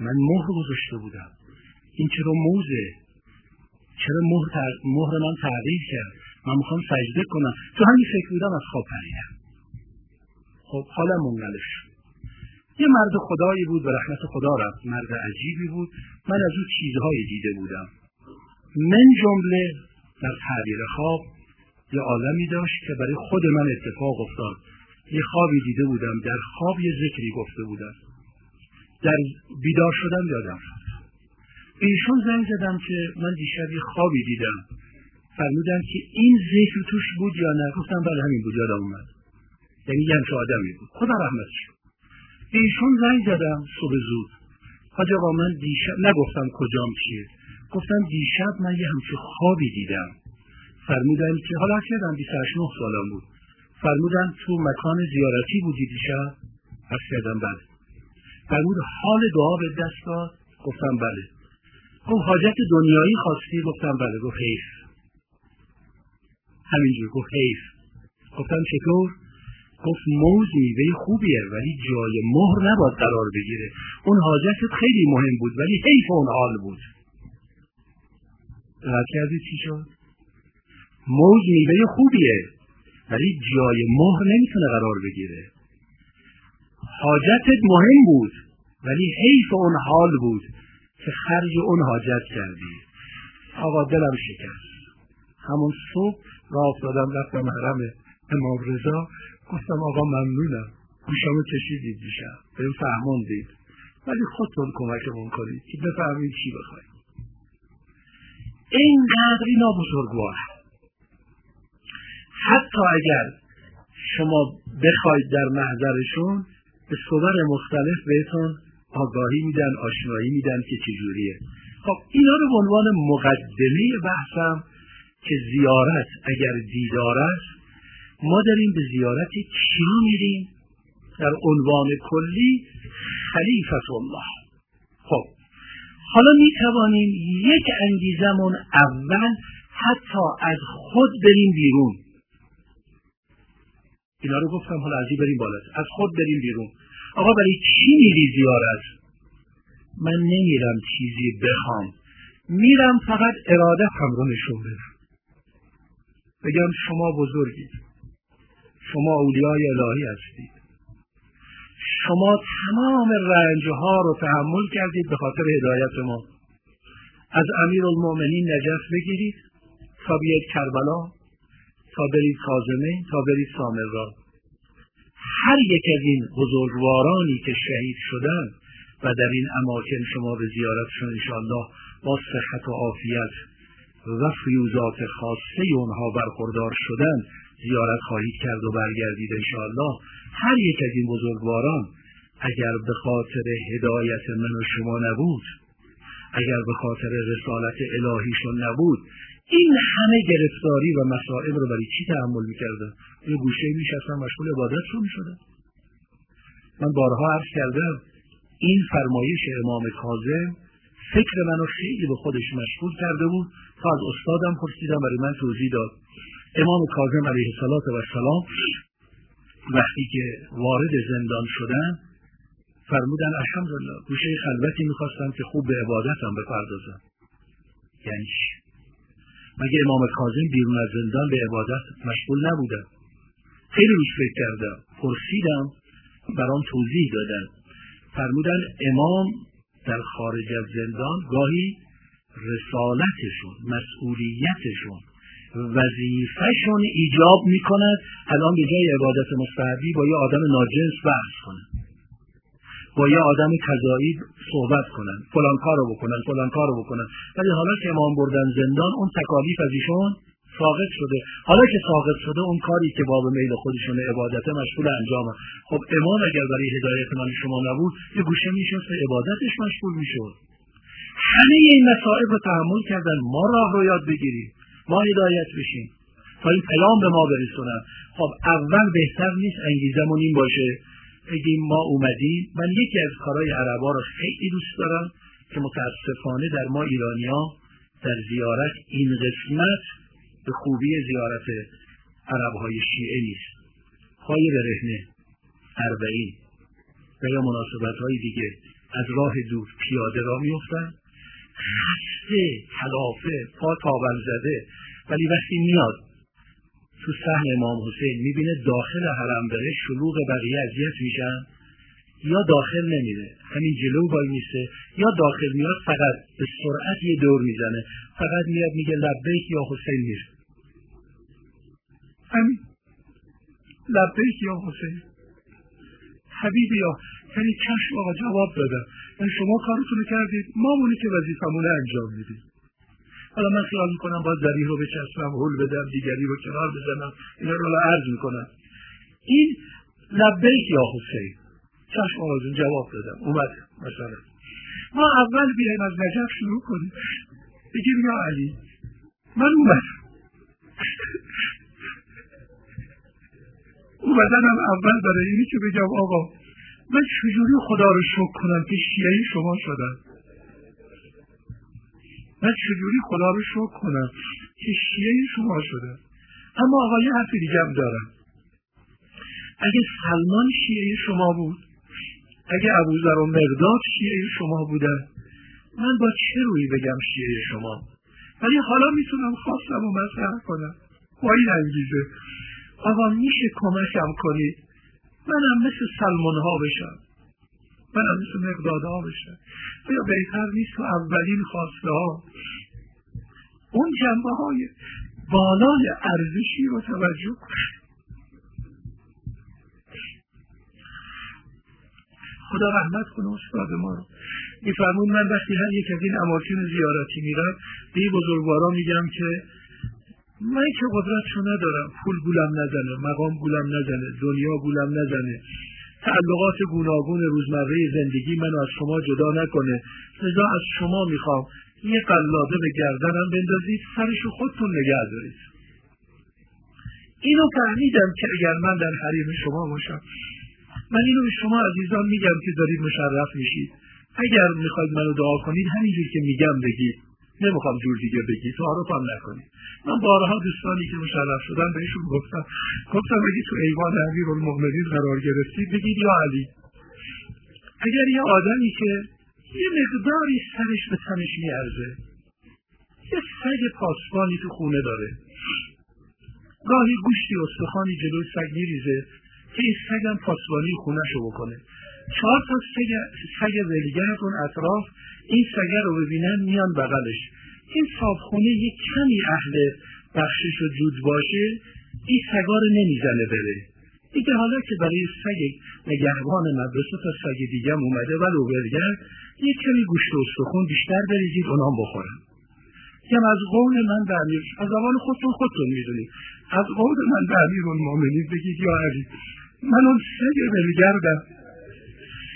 من مهر گذاشته بودم. این چرا موزه؟ چرا مهر, مهر من تغییر کرد؟ من می‌خوام سجده کنم. تو همین فکر بودم از خواب پریدم. خب حالا منقلب شد. یه مرد خدایی بود و رحمت خدا رفت. مرد عجیبی بود. من از او چیزهایی دیده بودم. من جمله در تعبیر خواب یه عالمی داشت که برای خود من اتفاق افتاد. یه خوابی دیده بودم. در خواب یه ذکری گفته بودم. در بیدار شدم یادم ایشون زنگ زدم که من دیشب یه خوابی دیدم. فرمودن که این ذکر توش بود یا نه؟ گفتم بله همین بود یادم اومد. یعنی یه همچه آدمی بود. خدا رحمت شد ایشون زنگ زدم صبح زود. حاج آقا من دیشب نگفتم کجام چیه. گفتم دیشب من یه همچه خوابی دیدم. فرمودن که حالا کردم 28 سالم بود. فرمودن تو مکان زیارتی بودی دیشب؟ هر کردم بله. فرمود حال دعا به دست داد. گفتم بله. گفت حاجت دنیایی خواستی؟ گفتم بله. گفت حیف. همینجور گفت حیف. گفتم چطور؟ گفت موز میوه خوبیه ولی جای مهر نباید قرار بگیره. اون حاجت خیلی مهم بود ولی حیف اون حال بود. دقت کردید چی شد؟ موز میوه خوبیه ولی جای مهر نمی‌تونه قرار بگیره. حاجتت مهم بود ولی حیف اون حال بود که خرج اون حاجت کردی. آقا دلم شکست. همون صبح راه افتادم رفتم حرم امام رضا گفتم آقا ممنونم. گوشمو کشیدید دیشب. بهم فهموندید ولی خودتون کمکمون کنید که بفهمید چی بخواید. اینقدر اینا بزرگوار. حتی اگر شما بخواید در محضرشون به صور مختلف بهتون آگاهی میدن آشنایی میدن که چجوریه. خب اینا رو به عنوان مقدمه بحثم که زیارت اگر دیدار است ما داریم به زیارت کی میریم. در عنوان کلی خلیفت الله. خب حالا می توانیم یک انگیزمون اول حتی از خود بریم بیرون. اینا رو گفتم حالا از بریم بالا. از خود بریم بیرون. آقا برای چی میری زیارت؟ من نمیرم چیزی بخوام. میرم فقط اراده هم رو نشون بدم. بگم شما بزرگید. شما اولیای الهی هستید. شما تمام رنجها رو تحمل کردید به خاطر هدایت ما. از امیر المؤمنین نجف بگیرید تا بیاید کربلا تا برید خازمه تا برید سامرا هر یک از این بزرگوارانی که شهید شدن و در این اماکن شما به زیارتشون انشاءالله با صحت و عافیت و فیوزات خاصه اونها برخوردار شدن زیارت خواهید کرد و برگردید انشاءالله. هر یک از این بزرگواران اگر به خاطر هدایت من و شما نبود اگر به خاطر رسالت الهیشون نبود این همه گرفتاری و مسائل رو برای چی تحمل می‌کردن؟ یه گوشه میشستن مشغول عبادت رو می‌شدن. من بارها عرض کردم این فرمایش امام کاظم فکر منو خیلی به خودش مشغول کرده بود. تا از استادم پرسیدم برای من توضیح داد. امام کاظم علیه السلام وقتی که وارد زندان شدن فرمودن الحمدلله گوشه خلوتی می‌خواستم که خوب به عبادتم بپردازم. یعنی مگه امام کاظم بیرون از زندان به عبادت مشغول نبودن خیلی روش فکر کردم. پرسیدم برام توضیح دادن. فرمودن امام در خارج از زندان گاهی رسالتشون مسئولیتشون وظیفهشون ایجاب می‌کند. الان به جای عبادت مستحبی با یه آدم ناجنس بحث کنن. با یه آدم کذایی صحبت کنن. فلان کارو بکنن فلان کارو بکنن. ولی حالا که امام بردن زندان اون تکالیف از ایشون ساقط شده. حالا که ساقط شده اون کاری که باب میل خودشون عبادت مشغول انجامه. خب امام اگر برای هدایت من شما نبود یه گوشه میشست عبادتش مشغول می‌شد. همه این مسائل رو تحمل کردن. ما راه رو یاد بگیریم. ما هدایت بشیم. تا این پیام به ما برسونن. خب اول بهتر نیست انگیزمون این باشه. بگیم ما اومدیم. من یکی از کارهای عربا رو خیلی دوست دارم که متاسفانه در ما ایرانیا در زیارت این قسمت به خوبی زیارت عربهای شیعه نیست. پای برهنه اربعین و یا مناسبت های دیگه از راه دور پیاده را میفتن خسته کلافه پا تابل زده. ولی وقتی میاد تو سهم امام حسین می‌بینه داخل حرم داره شلوغ بقیه اذیت میشن یا داخل نمیره همین جلو وای میسه. یا داخل میاد فقط به سرعت یه دور می‌زنه. فقط میاد میگه لبیک یا حسین میره. همین لبیک یا حسین. حبیب یا یعنی چشم آقا جواب دادن یعنی شما کارتونو کردید ما مونی که وظیفمونه انجام میدیم. حالا من خیال می‌کنم باید زری رو بچسبم هول بدم دیگری رو کنار بزنم اینا رو عرض می‌کنم. این لبیک یا حسین. چشم آقا جواب دادم اومد مثلا ما اول بیایم از نجف شروع کنیم. بگیم یا علی. من اومد اومدنم اول برای اینی که بگم آقا؟ من چجوری خدا رو شکر کنم که شیعه شما شدم؟ من چجوری خدا رو شکر کنم که شیعه شما شدم؟ اما آقا یه حرف دیگه هم دارم. اگه سلمان شیعه شما بود اگه ابوذر و مقداد شیعه شما بودن من با چه روی بگم شیعه شما؟ ولی حالا می‌تونم خواستم و مطرح کنم. با این انگیزه آقا میشه کمکم کنید منم مثل سلمان ها بشم. منم مثل مقداد ها بشم. یا بهتر نیست تو اولین خواسته ها. اون جنبه های بالای ارزشی رو توجه کنید خدا رحمت کنه استاد ما رو. میفرمون من وقتی هر یک از این اماکن زیارتی میرم به بزرگوارا میگم که من که قدرتشو ندارم. پول گولم نزنه مقام گولم نزنه دنیا گولم نزنه. تعلقات گوناگون روزمره زندگی منو از شما جدا نکنه. لذا از شما می‌خوام یه قلاده به گردنم بندازید سرشو خودتون نگه دارید. اینو فهمیدم که اگر من در حریم شما باشم من اینو به شما عزیزان میگم که دارید مشرف میشید. اگر می‌خواید منو دعا کنید همینجور که میگم بگید. نمی‌خوام جور دیگه بگی. تعارف هم نکنید من بارها دوستانی که مشرف شدن بهشون گفتم. گفتم اگه تو ایوان امیر المؤمنین قرار گرفتید بگید یا علی. اگر یه آدمی که یه مقداری سرش به تنش میارزه یه سگ پاسبانی تو خونه داره. گاهی گوشتی استخوانی جلوی سگ میریزه که این سگم پاسبانی خونش رو بکنه. چهار تا سگ, سگ ولگر اون اطراف. این سگه رو ببینن میان بغلش. این صابخونه یک کمی اهل بخشش و جود باشه این سگا رو نمی‌زنه بره. دیگه حالا که برای سگ نگهبان مدرسه تا سگ دیگه اومده و ولگر یک کمی گوشت و استخون بیشتر بریزید اونام بخورن. که از قول من به امیر از زبان خودتون خودتون می‌دونید. از قول من به امیر المومنین بگید یا علی من اون سگ ولگردم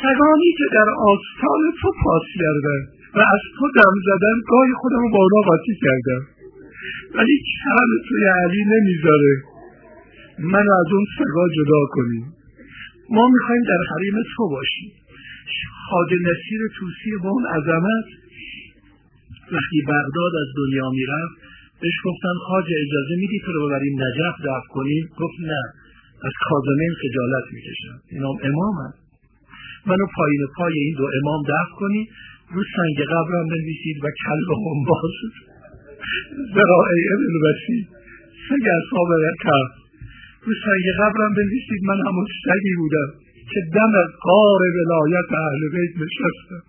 سگانی که در آستان تو پاس کردن و از تو دم زدن گاهی خودم با اونا قاطی کردم. ولی کم توی علی نمی‌ذاره. من از اون سگا جدا کنیم ما می‌خوایم در حریم تو باشیم. خاج نصیر توسی با اون عظمت. وقتی بغداد از دنیا می‌رفت بهش گفتن خاج اجازه میدی تو رو ببریم نجف دفت کنیم؟ گفت نه. از کازمین خجالت می‌کشم. اینا امام هست منو پایین پای این دو امام دفت کنی رو سنگ قبرم بنویسید و کل هم باز. زرائه ابن وسیع سگ اصحاب کف رو سنگ قبرم بنویسید من همون سگی بودم که دم قار ولایت اهل بیت نشستم.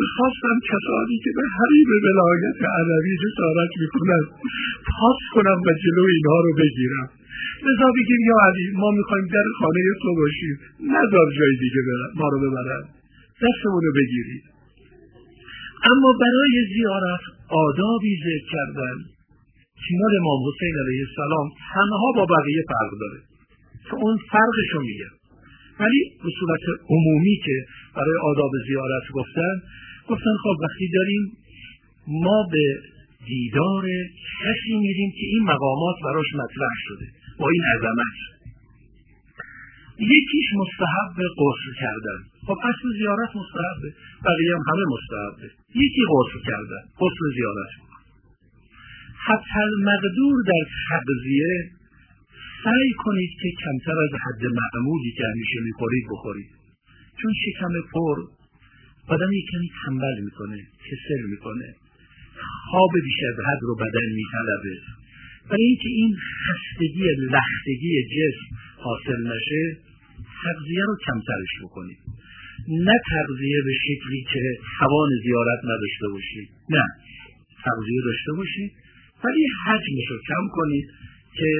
می‌خواستم کسانی که به حریب ولایت علوی جسارت می‌کنن پاس کنم و جلو اینها رو بگیرم. لذا بگیم یا علی ما می‌خوایم در خانه تو باشیم. نذار جای دیگه ما رو ببرن. دستمون رو بگیرید اما برای زیارت آدابی ذکر کردن. که مال امام حسین علیه السلام تنها با بقیه فرق داره. که اون فرقشو میگه. ولی به صورت عمومی که برای آداب زیارت گفتن گفتن خب وقتی داریم ما به دیدار کسی میریم که این مقامات براش مطرح شده. با این عظمت. یکیش مستحب قصر کردن. خب اصل زیارت مستحبه. بقیه هم همه مستحبه. یکی قصر کردن. قصر زیارت. حتی مقدور در تغذیه سعی کنید که کمتر از حد معمولی که همیشه می‌خورید بخورید. چون شکم پر آدم کمی تنبل می‌کنه کسل می‌کنه. خواب بیش از حد رو بدن میطلبه. برای اینکه این خستگی لختگی جسم حاصل نشه تغذیه رو کمترش بکنید. نه تغذیه به شکلی که توان زیارت نداشته باشید. نه تغذیه داشته باشید. ولی حجمش رو کم کنید که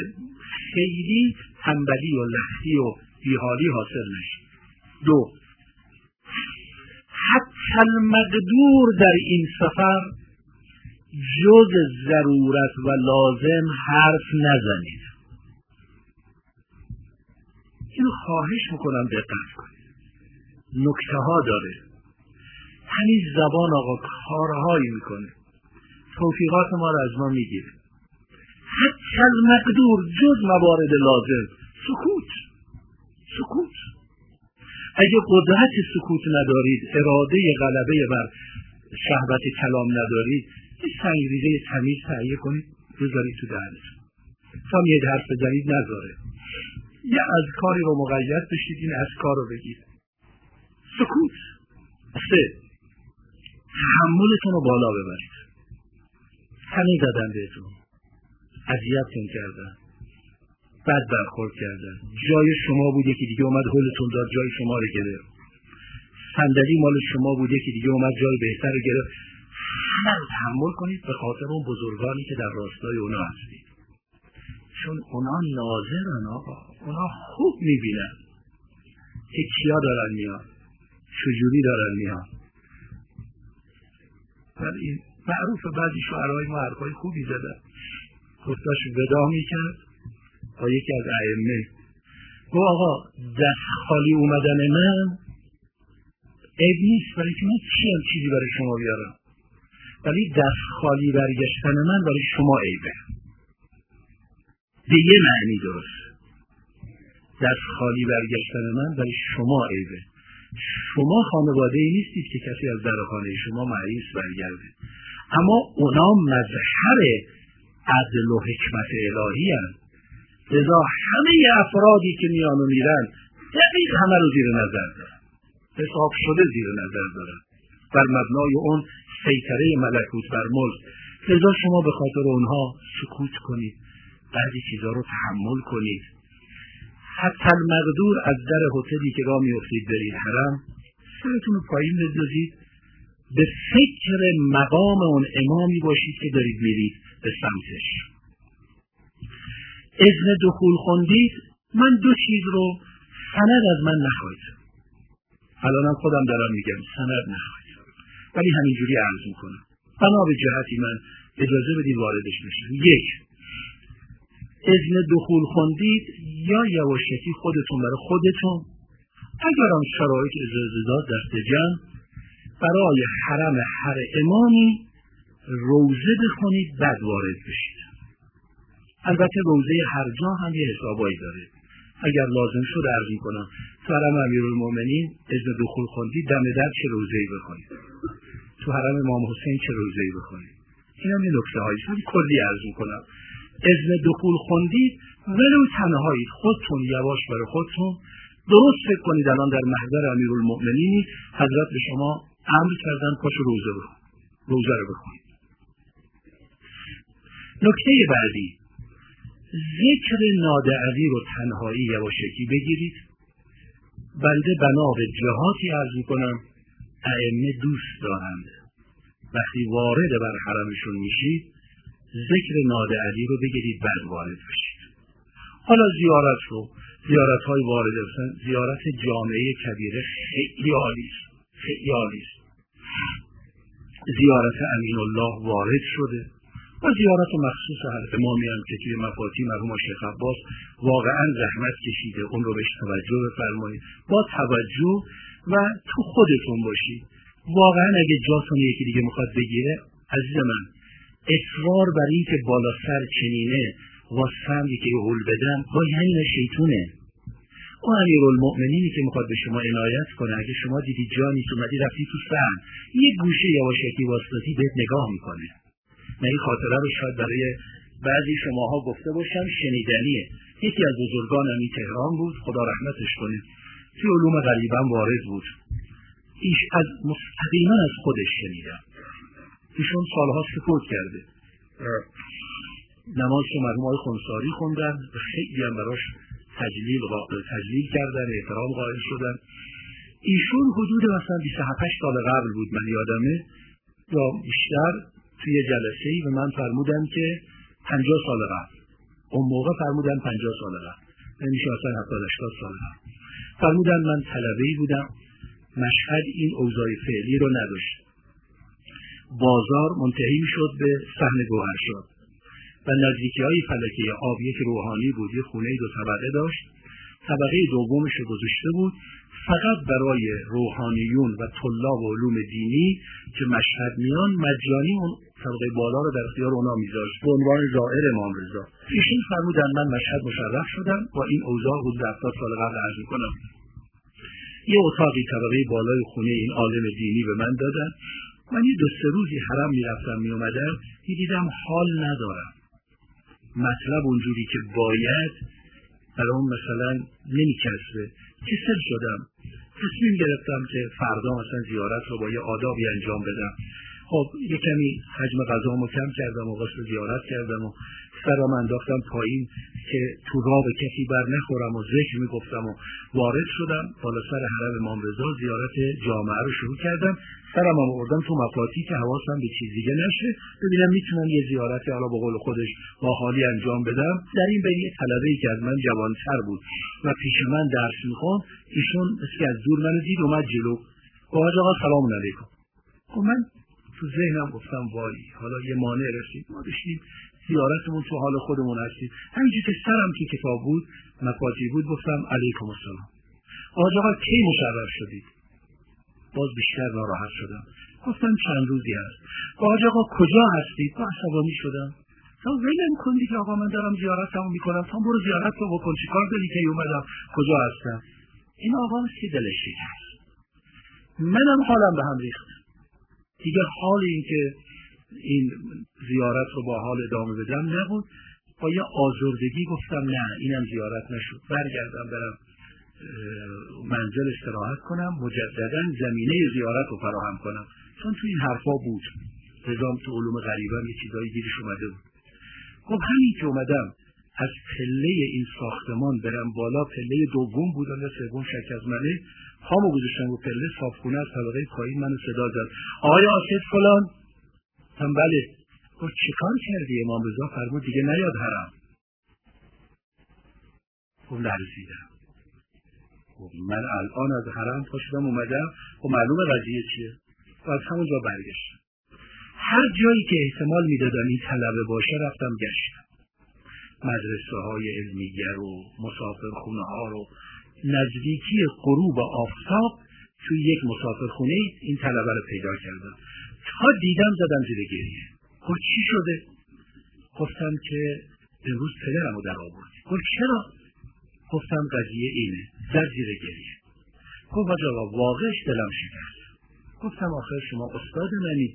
خیلی تنبلی و لختی و بیحالی حاصل نشه. دو حتی المقدور در این سفر جز ضرورت و لازم حرف نزنید. اینو خواهش می‌کنم دقت کنید. نکته ها داره. همین زبان آقا کارهایی می‌کنه. توفیقات ما رو از ما می‌گیره. حتی المقدور جز موارد لازم. سکوت. سکوت. اگه قدرت سکوت ندارید اراده غلبه بر شهبت کلام ندارید یه سنگریزه تمیز تهیه کنید بذارید تو دهنتون تا یه حرف بزنید نذاره. یه از کاری رو مقید بشید این از کار رو بگید. سکوت. سه. تحملتون رو بالا ببرید. همین زدن بهتون. اذیتتون کردن. بد برخورد کردن. جای شما بود یکی دیگه اومد هلتون داد جای شما رو گرفت. صندلی مال شما بود یکی دیگه اومد جای بهتر رو گرفت. رو تحمل کنید به خاطر اون بزرگانی که در راستای اونا هستید. چون اونا ناظرن آقا. اونا خوب می‌بینن که کیا دارن میان چجوری دارن میان. ولی معروف بعضی شعرهای ما حرفای خوبی زدن. گفتاش ودا می‌کرد با یکی از ائمه. گو آقا دست خالی اومدن من عیب نیست برای که من چیم چیزی برای شما بیارم؟ ولی دست خالی برگشتن من برای شما عیبه. به یه معنی درست. دست خالی برگشتن من برای شما عیبه. شما خانواده ای نیستید که کسی از در خانه شما معیوس برگرده. اما اونا مظهر عدل و حکمت الهی هست لذا همه افرادی که میان و میرن دقیق همه رو زیر نظر دارن. حساب شده زیر نظر دارن. بر مبنای اون سیطره ملکوت بر ملک. لذا شما به خاطر اونها سکوت کنید. بعضی چیزها رو تحمل کنید. حتی المقدور از در هتلی که راه میافتید برید حرم سرتون رو پایین بندازید. به فکر مقام اون امامی باشید که دارید میرید به سمتش. اذن دخول خوندید من دو چیز رو سند از من نخواهید. الانم خودم دارم میگم سند نخواهید. ولی همینجوری عرض می‌کنم. بنا به جهتی من اجازه بدید واردش بشم. یک اذن دخول خوندید یا یواشکی خودتون برای خودتون؟ اگر هم شرایط اجازه داد دست جمع برای حرم هر امامی روزه بخونید بعد وارد بشید. البته روزه هر جا هم یه حسابایی داره اگر لازم شد عرض می‌کنم. تو حرم امیرالمؤمنین اذن دخول خوندی دم در چه ای بکنید تو حرم امام حسین چه ای بکنید این هم یه نکته هایی کلی عرض می‌کنم. اذن دخول خوندید ولو تنهایید خودتون یواش برای خودتون. درست فکر کنید الان در محضر امیرالمؤمنین حضرت به شما امر کردن پاشو روزه بخون. روزه رو بخونید نکته بعدی. ذکر نادعوی رو تنهایی یواشکی بگیرید. بنده بنا به جهاتی عرض می‌کنم ائمه دوست دارند. وقتی وارد بر حرمشون میشید ذکر نادعوی رو بگیرید بعد وارد بشید. حالا زیارت رو زیارت های وارد زیارت جامعه کبیره خیلی عالی خیلی عالی زیارت امین الله وارد شده. و زیارت مخصوص هر امامی هم که توی مفاتی مرحوم شیخ عباس واقعا زحمت کشیده. اون رو بهش توجه بفرمایید. با توجه و تو خودتون باشید. واقعا اگه جاتون یکی دیگه می‌خواد بگیره عزیز من اصرار بر این که بالا سر چنینه واسم که هول بدم با یعنی شیطونه. او امیر المؤمنینی که می‌خواد به شما عنایت کنه اگه شما دیدی جانی اومدی رفتی تو سن یه گوشه یواشکی واسطاتی بهت نگاه می‌کنه. من این خاطره رو شاید برای بعضی شماها گفته باشم شنیدنیه. یکی از بزرگانم این تهران بود خدا رحمتش کنه توی علوم غریبا وارد بود. ایش از مستقیما از خودش شنیدم. ایشون سالها سپورت کرده. نماز رو مرحوم خونساری خوندن خیلی هم براش تجلیل, تجلیل کردن احترام قائل شدن. ایشون حدود مثلا 27 سال قبل بود من یادمه. یا بیشتر. توی جلسه ای به من فرمودن که 50 سال قبل. اون موقع فرمودن 50 سال قبل. یعنی اصلا 70 80 سال قبل. فرمودن من طلبه ای بودم. مشهد این اوضاع فعلی رو نداشت. بازار منتهی شد به صحن گوهر شد و نزدیکی های فلکه آب یک روحانی بود. یه خونه دو طبقه داشت. طبقه دومش رو گذاشته بود. فقط برای روحانیون و طلاب و علوم دینی که مشهد میان مجانی اون طبقه بالا رو در اختیار اونا میذاشت. به عنوان زائر امام رضا. ایشون فرمودن من مشهد مشرف شدم با این اوضاع حدود 70 سال قبل عرض می‌کنم. یه اتاقی طبقه بالای خونه این عالم دینی به من دادن. من یه دو سه روزی حرم می‌رفتم میومدم دیدم حال ندارم. مطلب اونجوری که باید برای اون مثلا نمیکسبه. کسل شدم. تصمیم گرفتم که فردا مثلا زیارت رو با یه آدابی انجام بدم. خب یه کمی حجم غذامو کم کردم و قصد زیارت کردم و سرم انداختم پایین که تو راه کسی بر نخورم و ذکر می‌گفتم و وارد شدم. بالا سر حرم امام رضا زیارت جامعه رو شروع کردم. سرم هم آوردم تو مفاتی که حواسم به چیز دیگه نشه ببینم می‌تونم یه زیارتی حالا به قول خودش با حالی انجام بدم. در این بین یه طلبه که از من جوانتر بود و پیش من درس می‌خوام ایشون از دور منو دید اومد جلو. گفت آقا سلام علیکم. خب من تو ذهنم گفتم وای حالا یه مانع رسید. ما داشتیم زیارتمون تو حال خودمون هستیم. همینجور که سرم که کتاب بود مفاتی بود گفتم علیکم السلام. آقا کی مشرف شدید؟ باز بیشتر ناراحت شدم. گفتم چند روزی هست آقا آقا کجا هستید؟ با عصبانی شدم. تا ولم کن که آقا من دارم زیارتمو می‌کنم. تا برو زیارت رو بکن. چیکار داری که اومدم؟ کجا هستم؟ این آقا سی دلش شکست منم حالم به هم ریخت. دیگه حال این که این زیارت رو با حال ادامه بدم نبود. با یه آزردگی گفتم نه اینم زیارت نشد. برگردم برم منزل استراحت کنم مجددا زمینه زیارت رو فراهم کنم. چون تو این حرفا بود. نظام تو علوم غریبا یه چیزایی گیرش اومده بود. خب همین که اومدم از پله این ساختمان برم بالا پله دوم بود یا سوم شک از منه. پامو گذاشتم و پله صابخونه از طبقه پایین منو صدا زد. آیا آسد فلان. هم بله. گفت چیکار کردی امام رضا؟ فرمود دیگه نیاد حرم. خب لرزیدم. من الان از حرم پا شدم اومدم. خب معلومه قضیه چیه. و از همونجا برگشتم. هر جایی که احتمال می‌دادن این طلبه باشه رفتم گشتم. مدرسه های علمیه رو مسافر خونه ها رو نزدیکی غروب آفتاب توی یک مسافرخونه این طلبه رو پیدا کردم تا دیدم زدم زیر گریه. گفت چی شده؟ گفتم که امروز پدرم رو در آورد. گفت چرا؟ گفتم قضیه اینه. زد زیر گریه. گفت آقا واقعش دلم شکست. گفتم آخر شما استاد منی.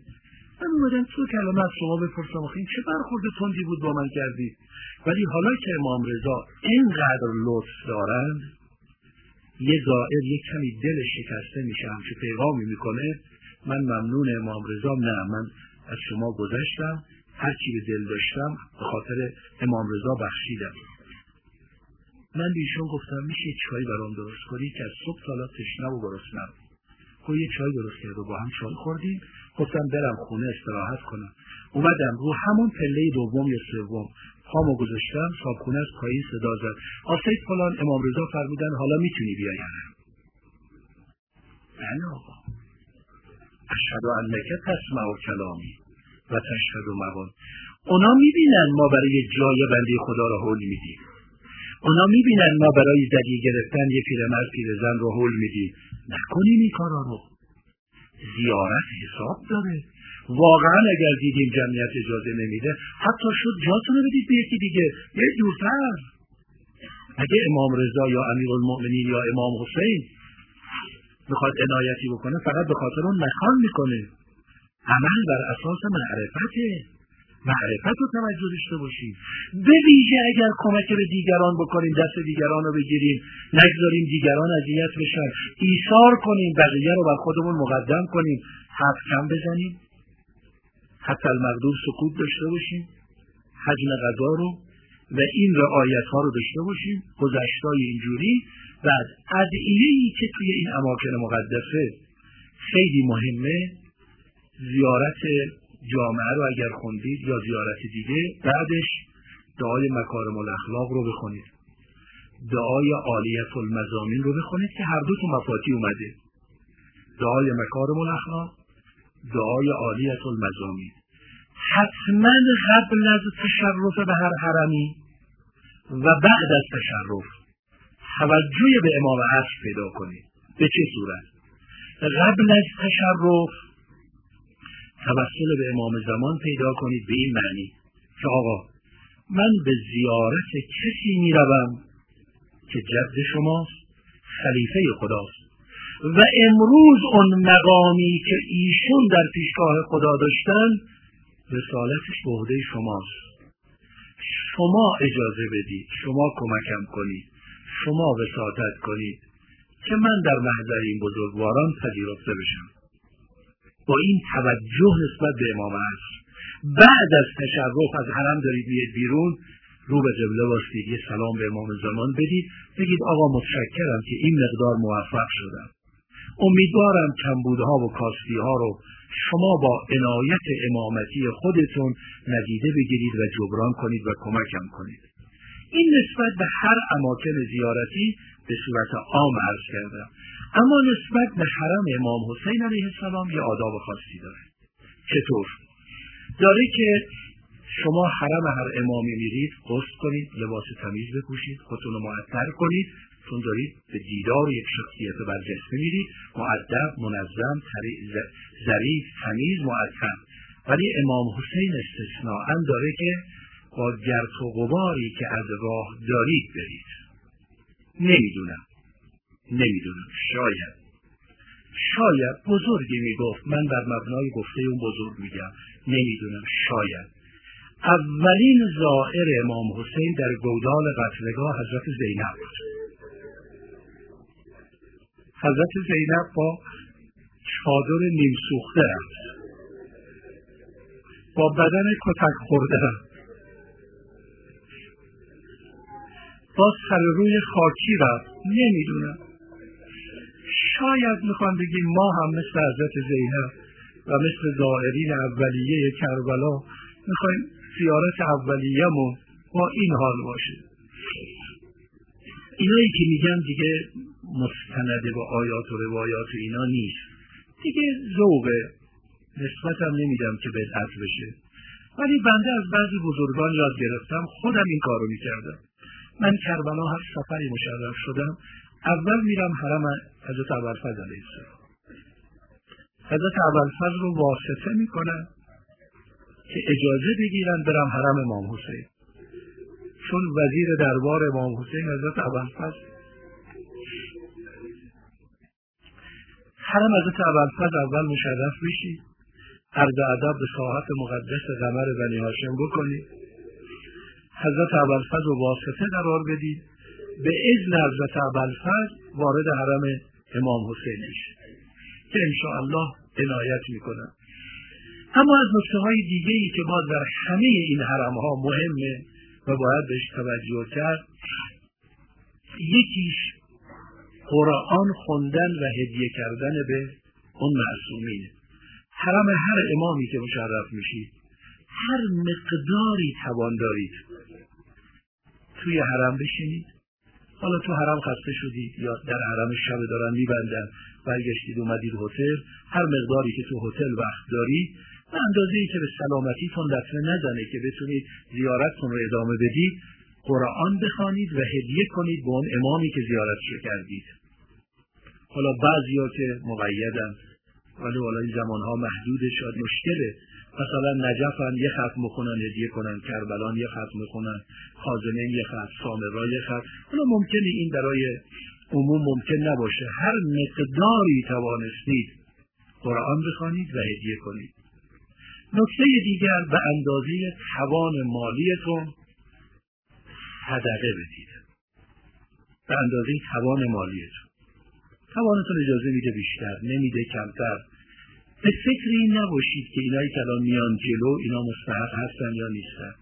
من اومدم تو کلمه از شما بپرسم آخه چه برخورد تندی بود با من کردی؟ ولی حالا که امام رضا اینقدر لطف دارند یه زائر یه کمی دل شکسته میشه همچه پیغامی می‌کنه. من ممنون امام رضا نه من از شما گذشتم هر چی به دل داشتم به خاطر امام رضا بخشیدم. من بیشون گفتم میشه چای برام درست کنی؟ که از صبح تالا تشنه و گرسنم خب یه چای درست کرد و با هم چای خوردیم. گفتم برم خونه استراحت کنم. اومدم رو همون پله دوم یا سوم. پامو گذاشتم صابخونه از پایین صدا زد. آسید فلان امام رضا فرمودن حالا می‌تونی بیای؟ بله آقا. اشهد انک تسمع و کلامی و تشهد و موان اونا می‌بینن ما برای جای بنده خدا را حول میدیم. اونا می‌بینن ما برای زدی گرفتن یه پیرمرد پیرزن رو حول میدیم. نکنیم این کارا رو. زیارت حساب داره. واقعا اگر دیدیم جمعیت اجازه نمیده حتی شد جاتون رو بدید به یکی دیگه. یه دورتر. اگه امام رضا یا امیر المؤمنین یا امام حسین می‌خواد عنایتی بکنه فقط به خاطر اون مکان می‌کنه. عمل بر اساس معرفته. معرفت رو توجه داشته باشیم به ویژه اگر کمک به دیگران بکنیم دست دیگران رو بگیریم نگذاریم دیگران اذیت بشن ایثار کنیم بقیه رو بر خودمون مقدم کنیم. حرف کم بزنیم. حتی المقدور سکوت داشته باشیم. حجم غذا رو و این رعایت ها رو داشته باشیم. گذشتای اینجوری. بعد ادعیه ای که توی این اماکن مقدسه خیلی مهمه زیارت جامعه رو اگر خوندید یا زیارت دیگه بعدش دعای مکارم الاخلاق رو بخونید. دعای عالیت المزامین رو بخونید که هر دو تو مفاتی اومده. دعای مکارم الاخلاق دعای عالیت المزامین. حتما قبل از تشرف به هر حرمی و بعد از تشرف توجه به امام عصر پیدا کنید. به چه صورت؟ قبل از تشرف توسل به امام زمان پیدا کنید به این معنی که آقا من به زیارت کسی می‌روم که جد شماست خلیفه خداست. و امروز اون مقامی که ایشون در پیشگاه خدا داشتن رسالتش به عهده شماست. شما اجازه بدید شما کمکم کنید شما وساطت کنید که من در محضر این بزرگواران پذیرفته بشم. با این توجه نسبت به امام است بعد از تشرف از حرم دارید میید بیرون رو به قبله باشید یه سلام به امام زمان بدید بگید آقا متشکرم که این مقدار موفق شدم. امیدوارم کمبودها و کاستیها رو شما با عنایت امامتی خودتون ندیده بگیرید و جبران کنید و کمکم کنید. این نسبت به هر اماکن زیارتی به صورت عام عرض کردم. اما نسبت به حرم امام حسین علیه السلام یه آداب خاصی داره. چطور؟ داره که شما حرم هر امامی میرید قصد کنید لباس تمیز بپوشید خودتون رو معطر کنید چون دارید به دیدار یک شخصیت برجسته میرید. معدب منظم ظریف تمیز معطر. ولی امام حسین استثناء داره که با گرت و غباری که از راه دارید برید. نمی‌دونم. نمی‌دونم. شاید. شاید. بزرگی می‌گفت. من در مبنای گفته اون بزرگ میگم. نمی‌دونم. شاید. اولین زائر امام حسین در گودال قتلگاه حضرت زینب بود. حضرت زینب با چادر نیم سوخته با بدن کتک خورده با سر روی خاکی رفت. نمی‌دونم. شاید می‌خوام بگیم ما هم مثل حضرت زینب و مثل زائرین اولیه کربلا می‌خوایم زیارت اولیه‌مون با این حال باشه. اینایی که میگم دیگه مستنده با آیات و روایات و اینا نیست. دیگه ذوقه نسبتم نمیدم که بدعت بشه. ولی بنده از بعضی بزرگان یاد گرفتم خودم این کارو می‌کردم. من کربلا هر سفری مشرف شدم. اول میرم حرم حضرت فضل علیه السلام حضرت فضل رو واسطه می‌کنم که اجازه بگیرن برم حرم امام حسین. چون وزیر دربار امام حسین حضرت ابوالفضل حرم حضرت ابوالفضل اول مشرف بشید عرض ادب به ساحت مقدس قمر بنی هاشم بکنید حضرت ابوالفضل و واسطه قرار بدید به اذن حضرت ابوالفضل وارد حرم امام حسین میشه. که انشاءالله عنایت می‌کنم اما از نکته های دیگه ای که باز در همه این حرم ها مهمه و باید بهش توجه کرد یکیش قرآن خوندن و هدیه کردن به اون معصومینه حرم هر امامی که مشرف میشید هر مقداری توان دارید. توی حرم بشینید. حالا تو حرم خسته شدید یا در حرم شب دارن میبندن برگشتید اومدید هتل هر مقداری که تو هتل وقت دارید به اندازه ای که به سلامتیتون دفنه نزنه که بتونید زیارتتون رو ادامه بدید قرآن بخوانید و هدیه کنید به اون امامی که زیارتش کردید حالا بعضیا که مقیدن ولی حالا این زمانها محدود شد مشکله. مثلا نجف هم یه خط می‌خونن هدیه کنن کربلان یه خط می‌خونن خازنین یه خط سامرا یه خط. حالا ممکنه این برای عموم ممکن نباشه. هر مقداری توانستید قرآن بخوانید و هدیه کنید. نکته دیگر به اندازه توان مالیتون صدقه بدید. به اندازه توان مالیتون. توانتون اجازه میده بیشتر نمیده کمتر. به فکر این نباشید که اینایی که الان میان جلو اینا مستحق هستن یا نیستن.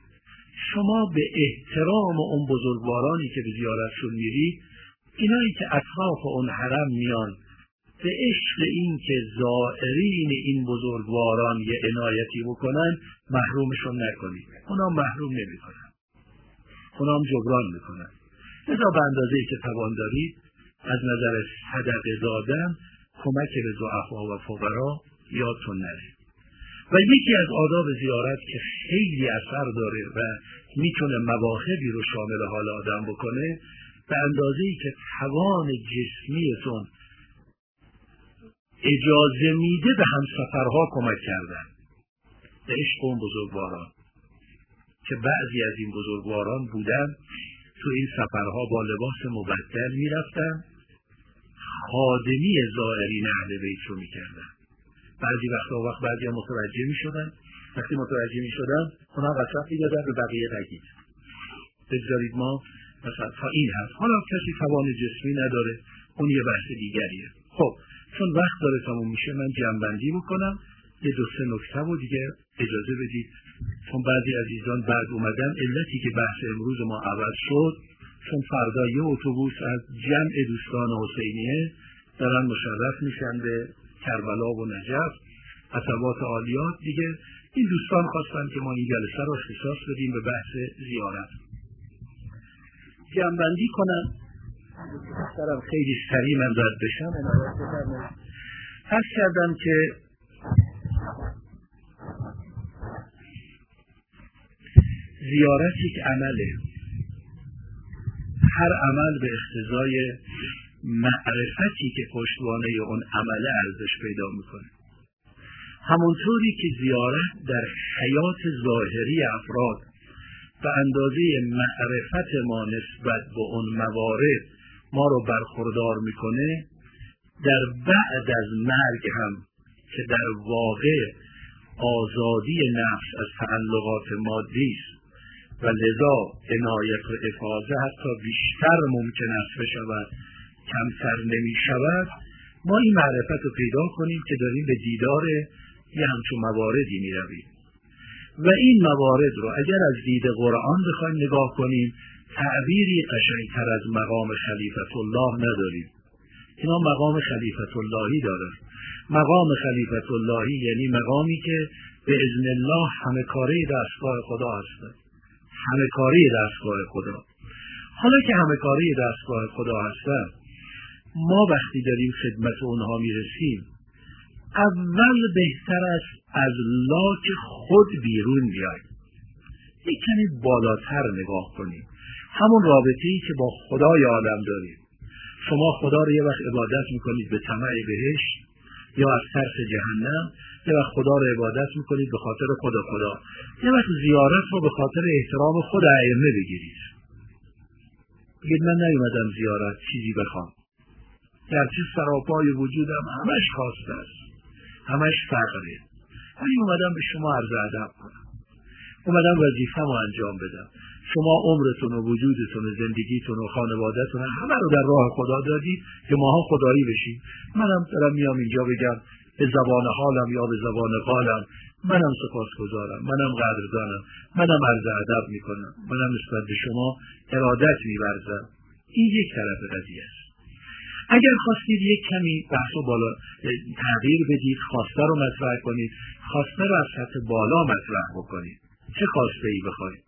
شما به احترام اون بزرگوارانی که به زیارتشون میرید اینایی که اطراف اون حرم میان به عشق این که زائرین این بزرگواران یه عنایتی بکنن محرومشون نکنید. اونا محروم نمی‌کنن. اونا هم جبران می‌کنن. لذا به اندازه که توان دارید از نظر صدقه دادن کمک به ضعفا و فقرا یادتون نره. و یکی از آداب زیارت که خیلی اثر داره و می‌تونه مواهبی رو شامل حال آدم بکنه به اندازه ای که توان جسمیتون اجازه میده به همسفرها کمک کردن. به عشق اون بزرگواران که بعضی از این بزرگواران بودن تو این سفرها با لباس مبدل می‌رفتن خادمی زائرین اهل بیت رو می‌کردن. بعضی وقتا وقت بعضی هم متوجه می‌شدن وقتی متوجه می‌شدن اونا قسمت می‌دادن به بقیه نگید بگذارید ما مثلا تا این هست حالا کسی توان جسمی نداره اون یه بحث دیگریه. خب چون وقت داره تموم میشه من جنبندی می‌کنم. یه دو سه نکته و دیگه اجازه بدید. چون بعضی عزیزان بعد اومدن علتی که بحث امروز ما عوض شد چون فردا یه اتوبوس از جمع دوستان حسینیه دارن مشرف میشن به کربلا و نجف عصبات عالیات دیگه. این دوستان خواستن که ما این جلسه رو اختصاص بدیم به بحث زیارت. جنبندی کنم دارم خیلی سریع من داد بشم. هست کردم که زیارت یک عمله هر عمل به اختزای معرفتی که پشتوانه اون عمله ارزش پیدا می‌کنه. همونطوری که زیارت در حیات ظاهری افراد به اندازه معرفت ما نسبت به اون موارد ما رو برخوردار می‌کنه در بعد از مرگ هم که در واقع آزادی نفس از تعلقات مادی است. و لذا عنایت و افاظه حتی بیشتر ممکن است بشود کمتر نمی شود ما این معرفت رو پیدا کنیم که داریم به دیدار یه همچون مواردی می رویم و این موارد رو اگر از دید قرآن بخوایم نگاه کنیم تعبیری قشنگتر از مقام خلیفت الله نداریم. اینا مقام خلیفت اللهی دارن. مقام خلیفت اللهی یعنی مقامی که به ازن الله همه کاری دستگاه خدا هستن. همه کاری دستگاه خدا. حالا که همه کاری دستگاه خدا هستن ما وقتی داریم خدمت اونها می‌رسیم اول بهتر است از لاک خود بیرون بیایم. یک کمی بالاتر نگاه کنیم. همون رابطه ای که با خدای آدم داریم. شما خدا رو یه وقت عبادت می‌کنید به طمع بهش یا از ترس جهنم یه وقت خدا رو عبادت می‌کنید به خاطر خدا خدا. یه وقت زیارت رو به خاطر احترام خود ائمه بگیرید. بگید من نیومدم زیارت چیزی بخوام. گرچه سراپای وجودم همش خواسته است. همش فقره. ولی اومدم به شما عرض ادب کنم. اومدم وظیفه رو انجام بدم. شما عمرتون و وجودتون و زندگیتون و خانوادهتون همه رو در راه خدا دادید که ماها خدایی بشیم منم دارم میام اینجا بگم به زبان حالم یا به زبان قالم. منم سپاس گذارم منم قدردانم. منم عرض ادب می‌کنم. منم نسبت به شما ارادت میورزم. این یک طرف قضیه است. اگر خواستید یک کمی بحث و بالا تغییر بدید خواسته رو مطرح کنید خواسته رو از سطح بالا مطرح بکنید. چه خواسته ای بخواید؟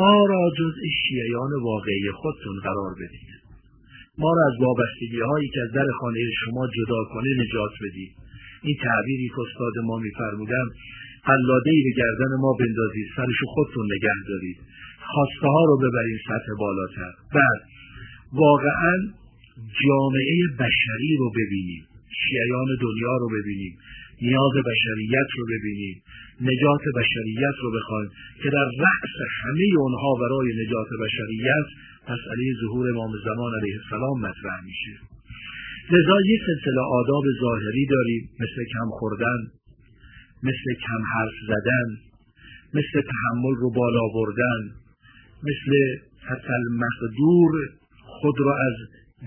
ما را جز شیعیان واقعی خودتون قرار بدید. ما را از وابستگی هایی که از در خانه شما جدا کنه نجات بدید. این تعبیری که استاد ما میفرمودن قلاده ای به گردن ما بندازید سرش خودتون نگه دارید. خواسته ها رو ببرید سطح بالاتر. بعد واقعا جامعه بشری رو ببینیم شیعیان دنیا رو ببینیم نیاز بشریت رو ببینیم نجات بشریت رو بخوایم که در رأس همه اونها برای نجات بشریت مسئله ظهور امام زمان علیه السلام مطرح میشه. لذا یه سلسله آداب ظاهری داریم مثل کم خوردن مثل کم حرف زدن مثل تحمل رو بالا بردن مثل حتی المقدور خود رو از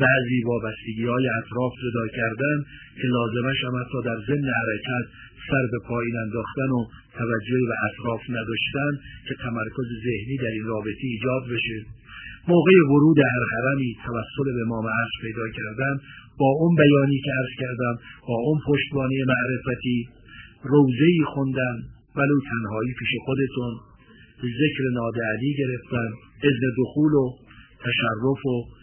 بعضی وابستگی های اطراف جدا کردن که لازمش هم حتی در ضمن حرکت سر به پایین انداختن و توجه به اطراف نداشتن که تمرکز ذهنی در این رابطه ایجاد بشه. موقع ورود هر حرمی توسل به امام عرض پیدا کردن با اون بیانی که عرض کردم با اون پشتوانه معرفتی روزه ای خوندن ولو تنهایی پیش خودتون. ذکر نادعلی گرفتن اذن دخول و تشرف و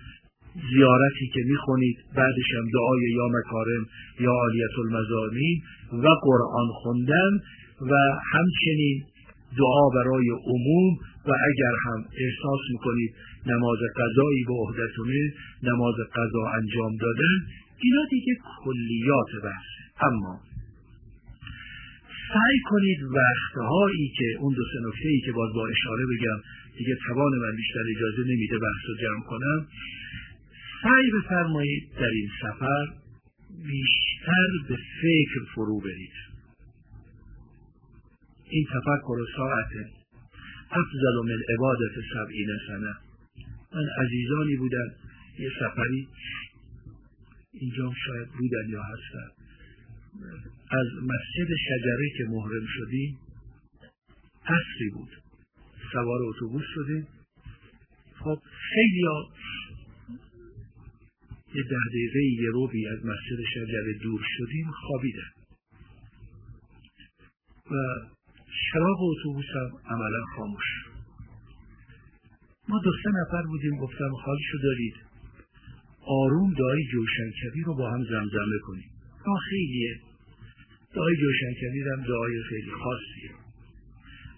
زیارتی که می‌خونید بعدش هم دعای یا مکارم یا عالیت المزانی و قرآن خوندن و همچنین دعا برای عموم و اگر هم احساس می‌کنید نماز قضایی به عهدتونه نماز قضا انجام دادن اینا دیگه کلیات بحثه اما سعی کنید وقتهایی که اون دو سه نکته ای که باز با اشاره بگم دیگه توان من بیشتر اجازه نمیده بحث رو جمع کنم. سعی بفرمایید در این سفر بیشتر به فکر فرو برید. این تفکر ساعته افضل من عبادت سبعین سنه. من عزیزانی بودن یه سفری اینجا شاید بودن یا هستن. از مسجد شجره که محرم شدیم قصری بود. سوار اتوبوس شدیم. خب خیلی یه ده دقیقه یه روبی از مسجد شجره دور شدیم خوابیدن و چراغ اتوبوس هم عملا خاموش ما دو سه نفر بودیم گفتم حالشو دارید؟ آروم دعای جوشنکبی رو با هم زمزمه کنیم. راه خیلیه دعای جوشنکبی هم دعای خیلی خاصیه.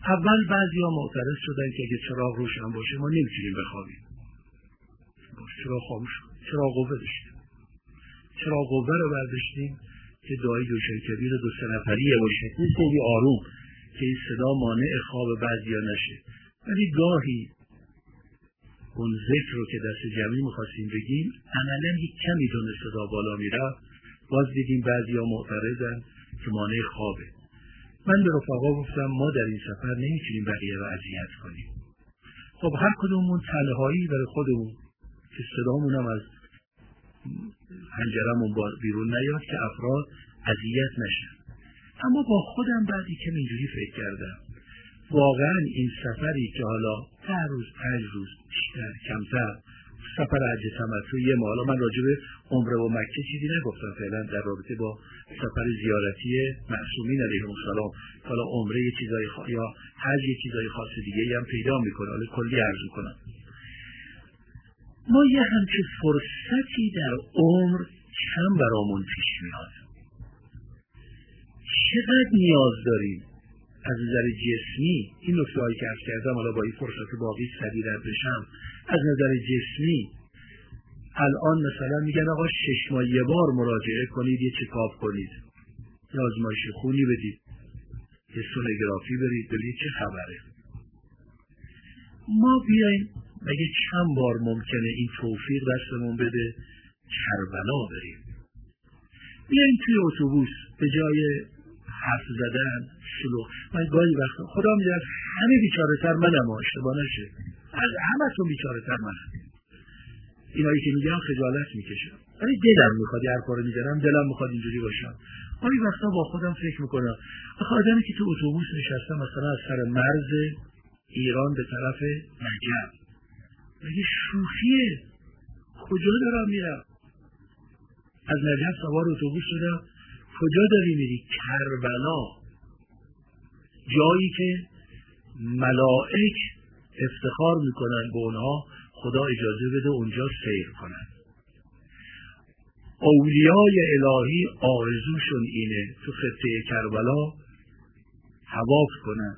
اول بعضی ها معترض شدن که اگه چراغ روشن باشه ما نمی‌تونیم بخوابیم. چرا خاموش چرا قوه داشتیم چرا قوه رو برداشتیم که دعای جوشنکبی رو دو سه باشه خیلی آروم که این صدا مانع خواب بعضیا نشه. ولی گاهی اون ذکر رو که دست جمعی می‌خواستیم بگیم عملا یک کمی دون صدا بالا می‌رفت. باز دیدیم بعضیا معترضن که مانع خوابه. من به رفقا گفتم ما در این سفر نمی‌تونیم بقیه رو اذیت کنیم. خب هر کدومون تنهایی برای خودمون که صدامون هم از پنجرمون بیرون نیاد که افراد اذیت نشن. اما با خودم بعدی که اینجوری فکر کردم. واقعا این سفری که حالا ده روز پنج روز بیشتر کمتر سفر حج یه ماه. حالا من راجع به عمره و مکه چیزی نگفتم. فعلا در رابطه با سفر زیارتی معصومین علیهم السلام. حالا عمره یه چیزای خوا... یا حج یه چیزای خاص دیگه هم پیدا می‌کنه. حالا کلی عرض کنم ما یه همچه فرصتی در عمر کم برامون پیش میاد. چقدر نیاز داریم؟ از نظر جسمی این نکته هایی که ارز کردم حالا با این فرصت باقی سریع رد بشم. از نظر جسمی الان مثلا میگن آقا شش ماه یه بار مراجعه کنید یه چکاپ کنید. آزمایش خونی بدید. یه سونوگرافی برید ببینید چه خبره. ما بیایم مگه چند بار ممکنه این توفیق دستمون بده؟ کربلا بریم. بیایم توی اتوبوس به جای حرف زدن شلوغ. من گاهی وقتا خدا از همه بیچاره تر منم اشتباه نشه. از همه تون بیچاره تر منم. اینایی که میگم خجالت می‌کشم ولی دلم می‌خواد هر کارو میدارم دلم می‌خواد اینجوری باشم. گاهی وقتا با خودم فکر می‌کنم آخه آدمی که تو اتوبوس نشسته مثلا از سر مرز ایران به طرف نجف. مگه شوخیه. کجا دارم میرم؟ از نجف سوار اتوبوس شدم. کجا داری میری؟ کربلا. جایی که ملائک افتخار می‌کنن به اونها خدا اجازه بده اونجا سیر کنن. اولیای الهی آرزوشون اینه تو خطه کربلا حواف کنن.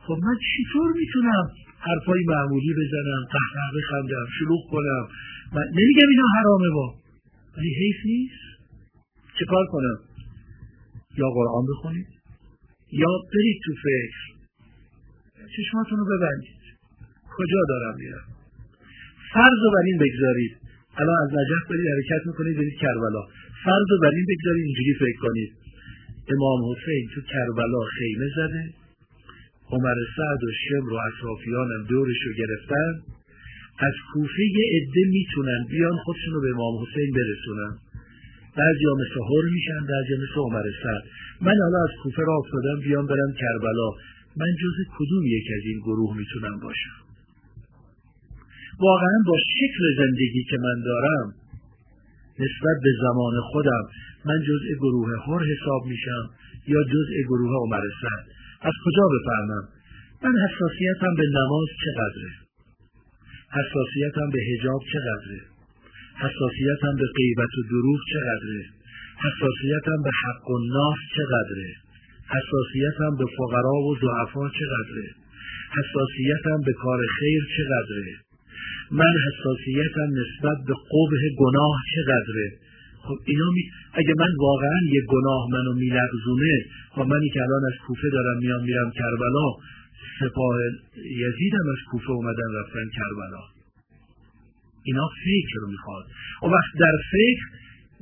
خب من چطور می‌تونم حرفای معمولی بزنم قهقه بخندم شلوغ کنم. من نمیگم اینا حرامه با ولی حیف نیست. چه کار کنم؟ یا قرآن بخونید یا برید تو فکر. چشماتون رو ببندید. کجا دارم میرم؟ فرض رو بر این بگذارید. الان از نجف برید حرکت می‌کنید برید کربلا. فرض رو بر این بگذارید اینجوری فکر کنید. امام حسین تو کربلا خیمه زده. عمر سعد و شمر و اطرافیانم دورش رو گرفتن. از کوفه یه عده می‌تونن بیان خودشون رو به امام حسین برسونن. بعضی ها مثل هر میشن بعضی ها مثل عمر سعد. من حالا از کوفه را افتادم بیان برم کربلا. من جز کدوم یک از این گروه می‌تونم باشم؟ واقعا با شکل زندگی که من دارم نسبت به زمان خودم من جزء گروه هر حساب میشم یا جزء گروه عمر سعد؟ از کجا بفهمم؟ من حساسیتم به نماز چقدره؟ حساسیتم به هجاب چقدره؟ حساسیتم به غیبت و دروغ چقدره؟ حساسیتم به حق و ناس چقدره؟ حساسیتم به فقرا و ضعفا چقدره؟ حساسیتم به کار خیر چقدره؟ من حساسیتم نسبت به قبه گناه چقدره؟ خب اینا می... اگه من واقعا یه گناه منو میلغزونه و خب منی که الان از کوفه دارم میام میرم کربلا سپاه یزیدم از کوفه اومدن رفتن کربلا. اینا فکر می‌خواد. و وقت در فکر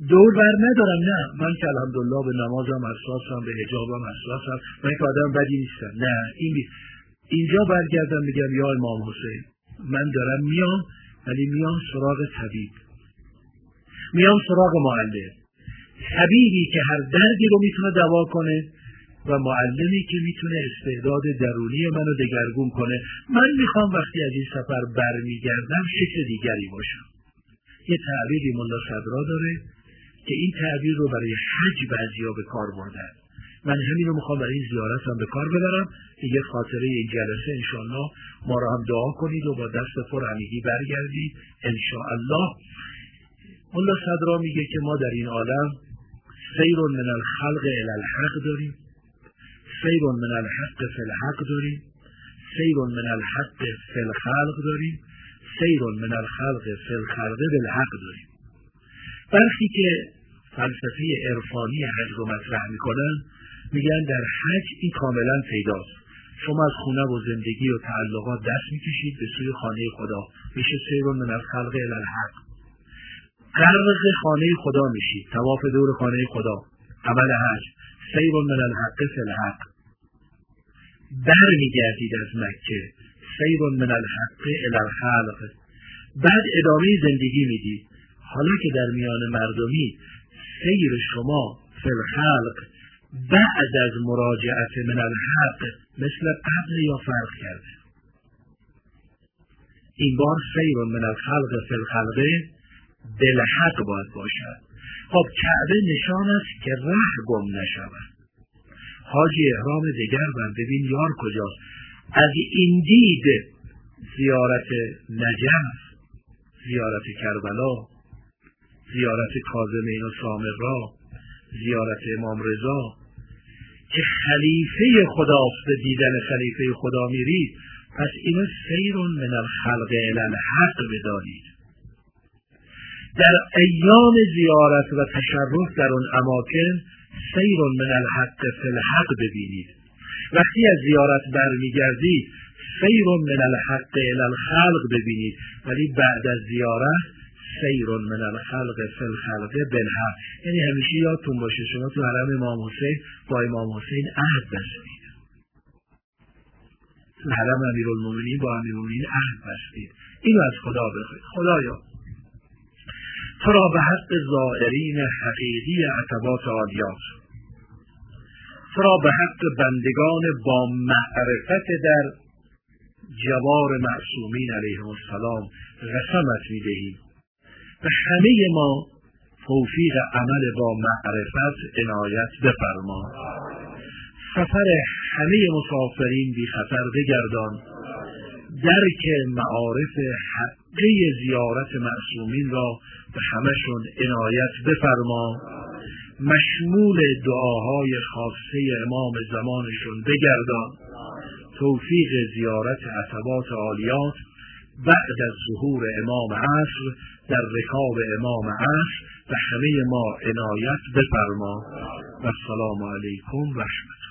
دور بر ندارم نه. من که الحمدلله به نمازم حساسم به حجابم حساسم. من که آدم بدی نیستم. نه. این بی... اینجا برگردم میگم یا امام حسین من دارم میام ولی میام سراغ طبیب. میام سراغ معلم. طبیبی که هر دردی رو می‌تونه دوا کنه و معلمی که می‌تونه استعداد درونی منو دگرگون کنه. من می‌خوام وقتی از این سفر برمیگردم شکل دیگری باشم. یه تعبیری ملا صدرا داره که این تعبیر رو برای حج بعضیا به کار بردن. من همین رو می‌خوام برای این زیارت هم به کار ببرم. دیگه خاطره این جلسه انشاءالله. ما رو هم دعا کنید و با دست پر همگی برگردید. انشاءالله. ملا صدرا میگه که ما در این عالم سیر من الخلق الى الحق داریم. سیر من الحق فی الحق داریم. سیر من الحق فی الخلق داریم. سیر من الخلق فی الخلق بالحق داریم. برخی که فلسفه عرفانی حج رو مطرح می‌کنن میگن در حج این کاملا پیداست. شما از خونه و زندگی و تعلقات دست می‌کشید به سوی خانه خدا. میشه سیر من الخلق الى الحق. غرق خانه خدا میشید تواف دور خانه خدا. عمل حج. سیر من الحق الحق. بر میگردید از مکه. سیر من الحق الى الخلق بعد ادامه زندگی می‌دید حالا که در میان مردمی سیر شما فی الخلق بعد از مراجعت من الحق مثل قبل یا فرق کرده؟ این بار سیر من الخلق فی الخلق بالحق باید باشد. خب کعبه نشان است که ره گم نشود. حاجی احرام دیگر بر ببین یار کجاست. از این دید زیارت نجف زیارت کربلا زیارت کاظمین و سامر زیارت امام رضا. که خلیفه خداست به دیدن خلیفه خدا میرید. پس اینو سیر من الخلق الالحق بدانید. در ایام زیارت و تشرف در اون اماکن سیر من الحق فی الحق ببینید. وقتی از زیارت برمیگردید سیر من الحق الى الخلق ببینید. ولی بعد از زیارت سیر من الخلق فی الخلق بالحق. یعنی همیشه یادتون باشه شما تو حرم امام حسین با امام حسین عهد بستید. تو حرم امیرالمومنین با امیرالمومنین عهد بستید. اینو از خدا بخواید خدایا. تو را به حق زائرین حقیقی عتبات عالیات تو را به حق بندگان با معرفت در جوار معصومین علیهم السلام قسمت می‌دهیم و همه ما توفیق عمل با معرفت عنایت بفرما. سفر همه مسافرین بی خطر بگردان. درک معارف حقی زیارت معصومین را به همشون عنایت بفرما. مشمول دعاهای خاصه امام زمانشون بگردان توفیق زیارت عصبات عالیات بعد از ظهور امام عصر در رکاب امام عصر به همه ما عنایت بفرما. و السلام علیکم و رحمت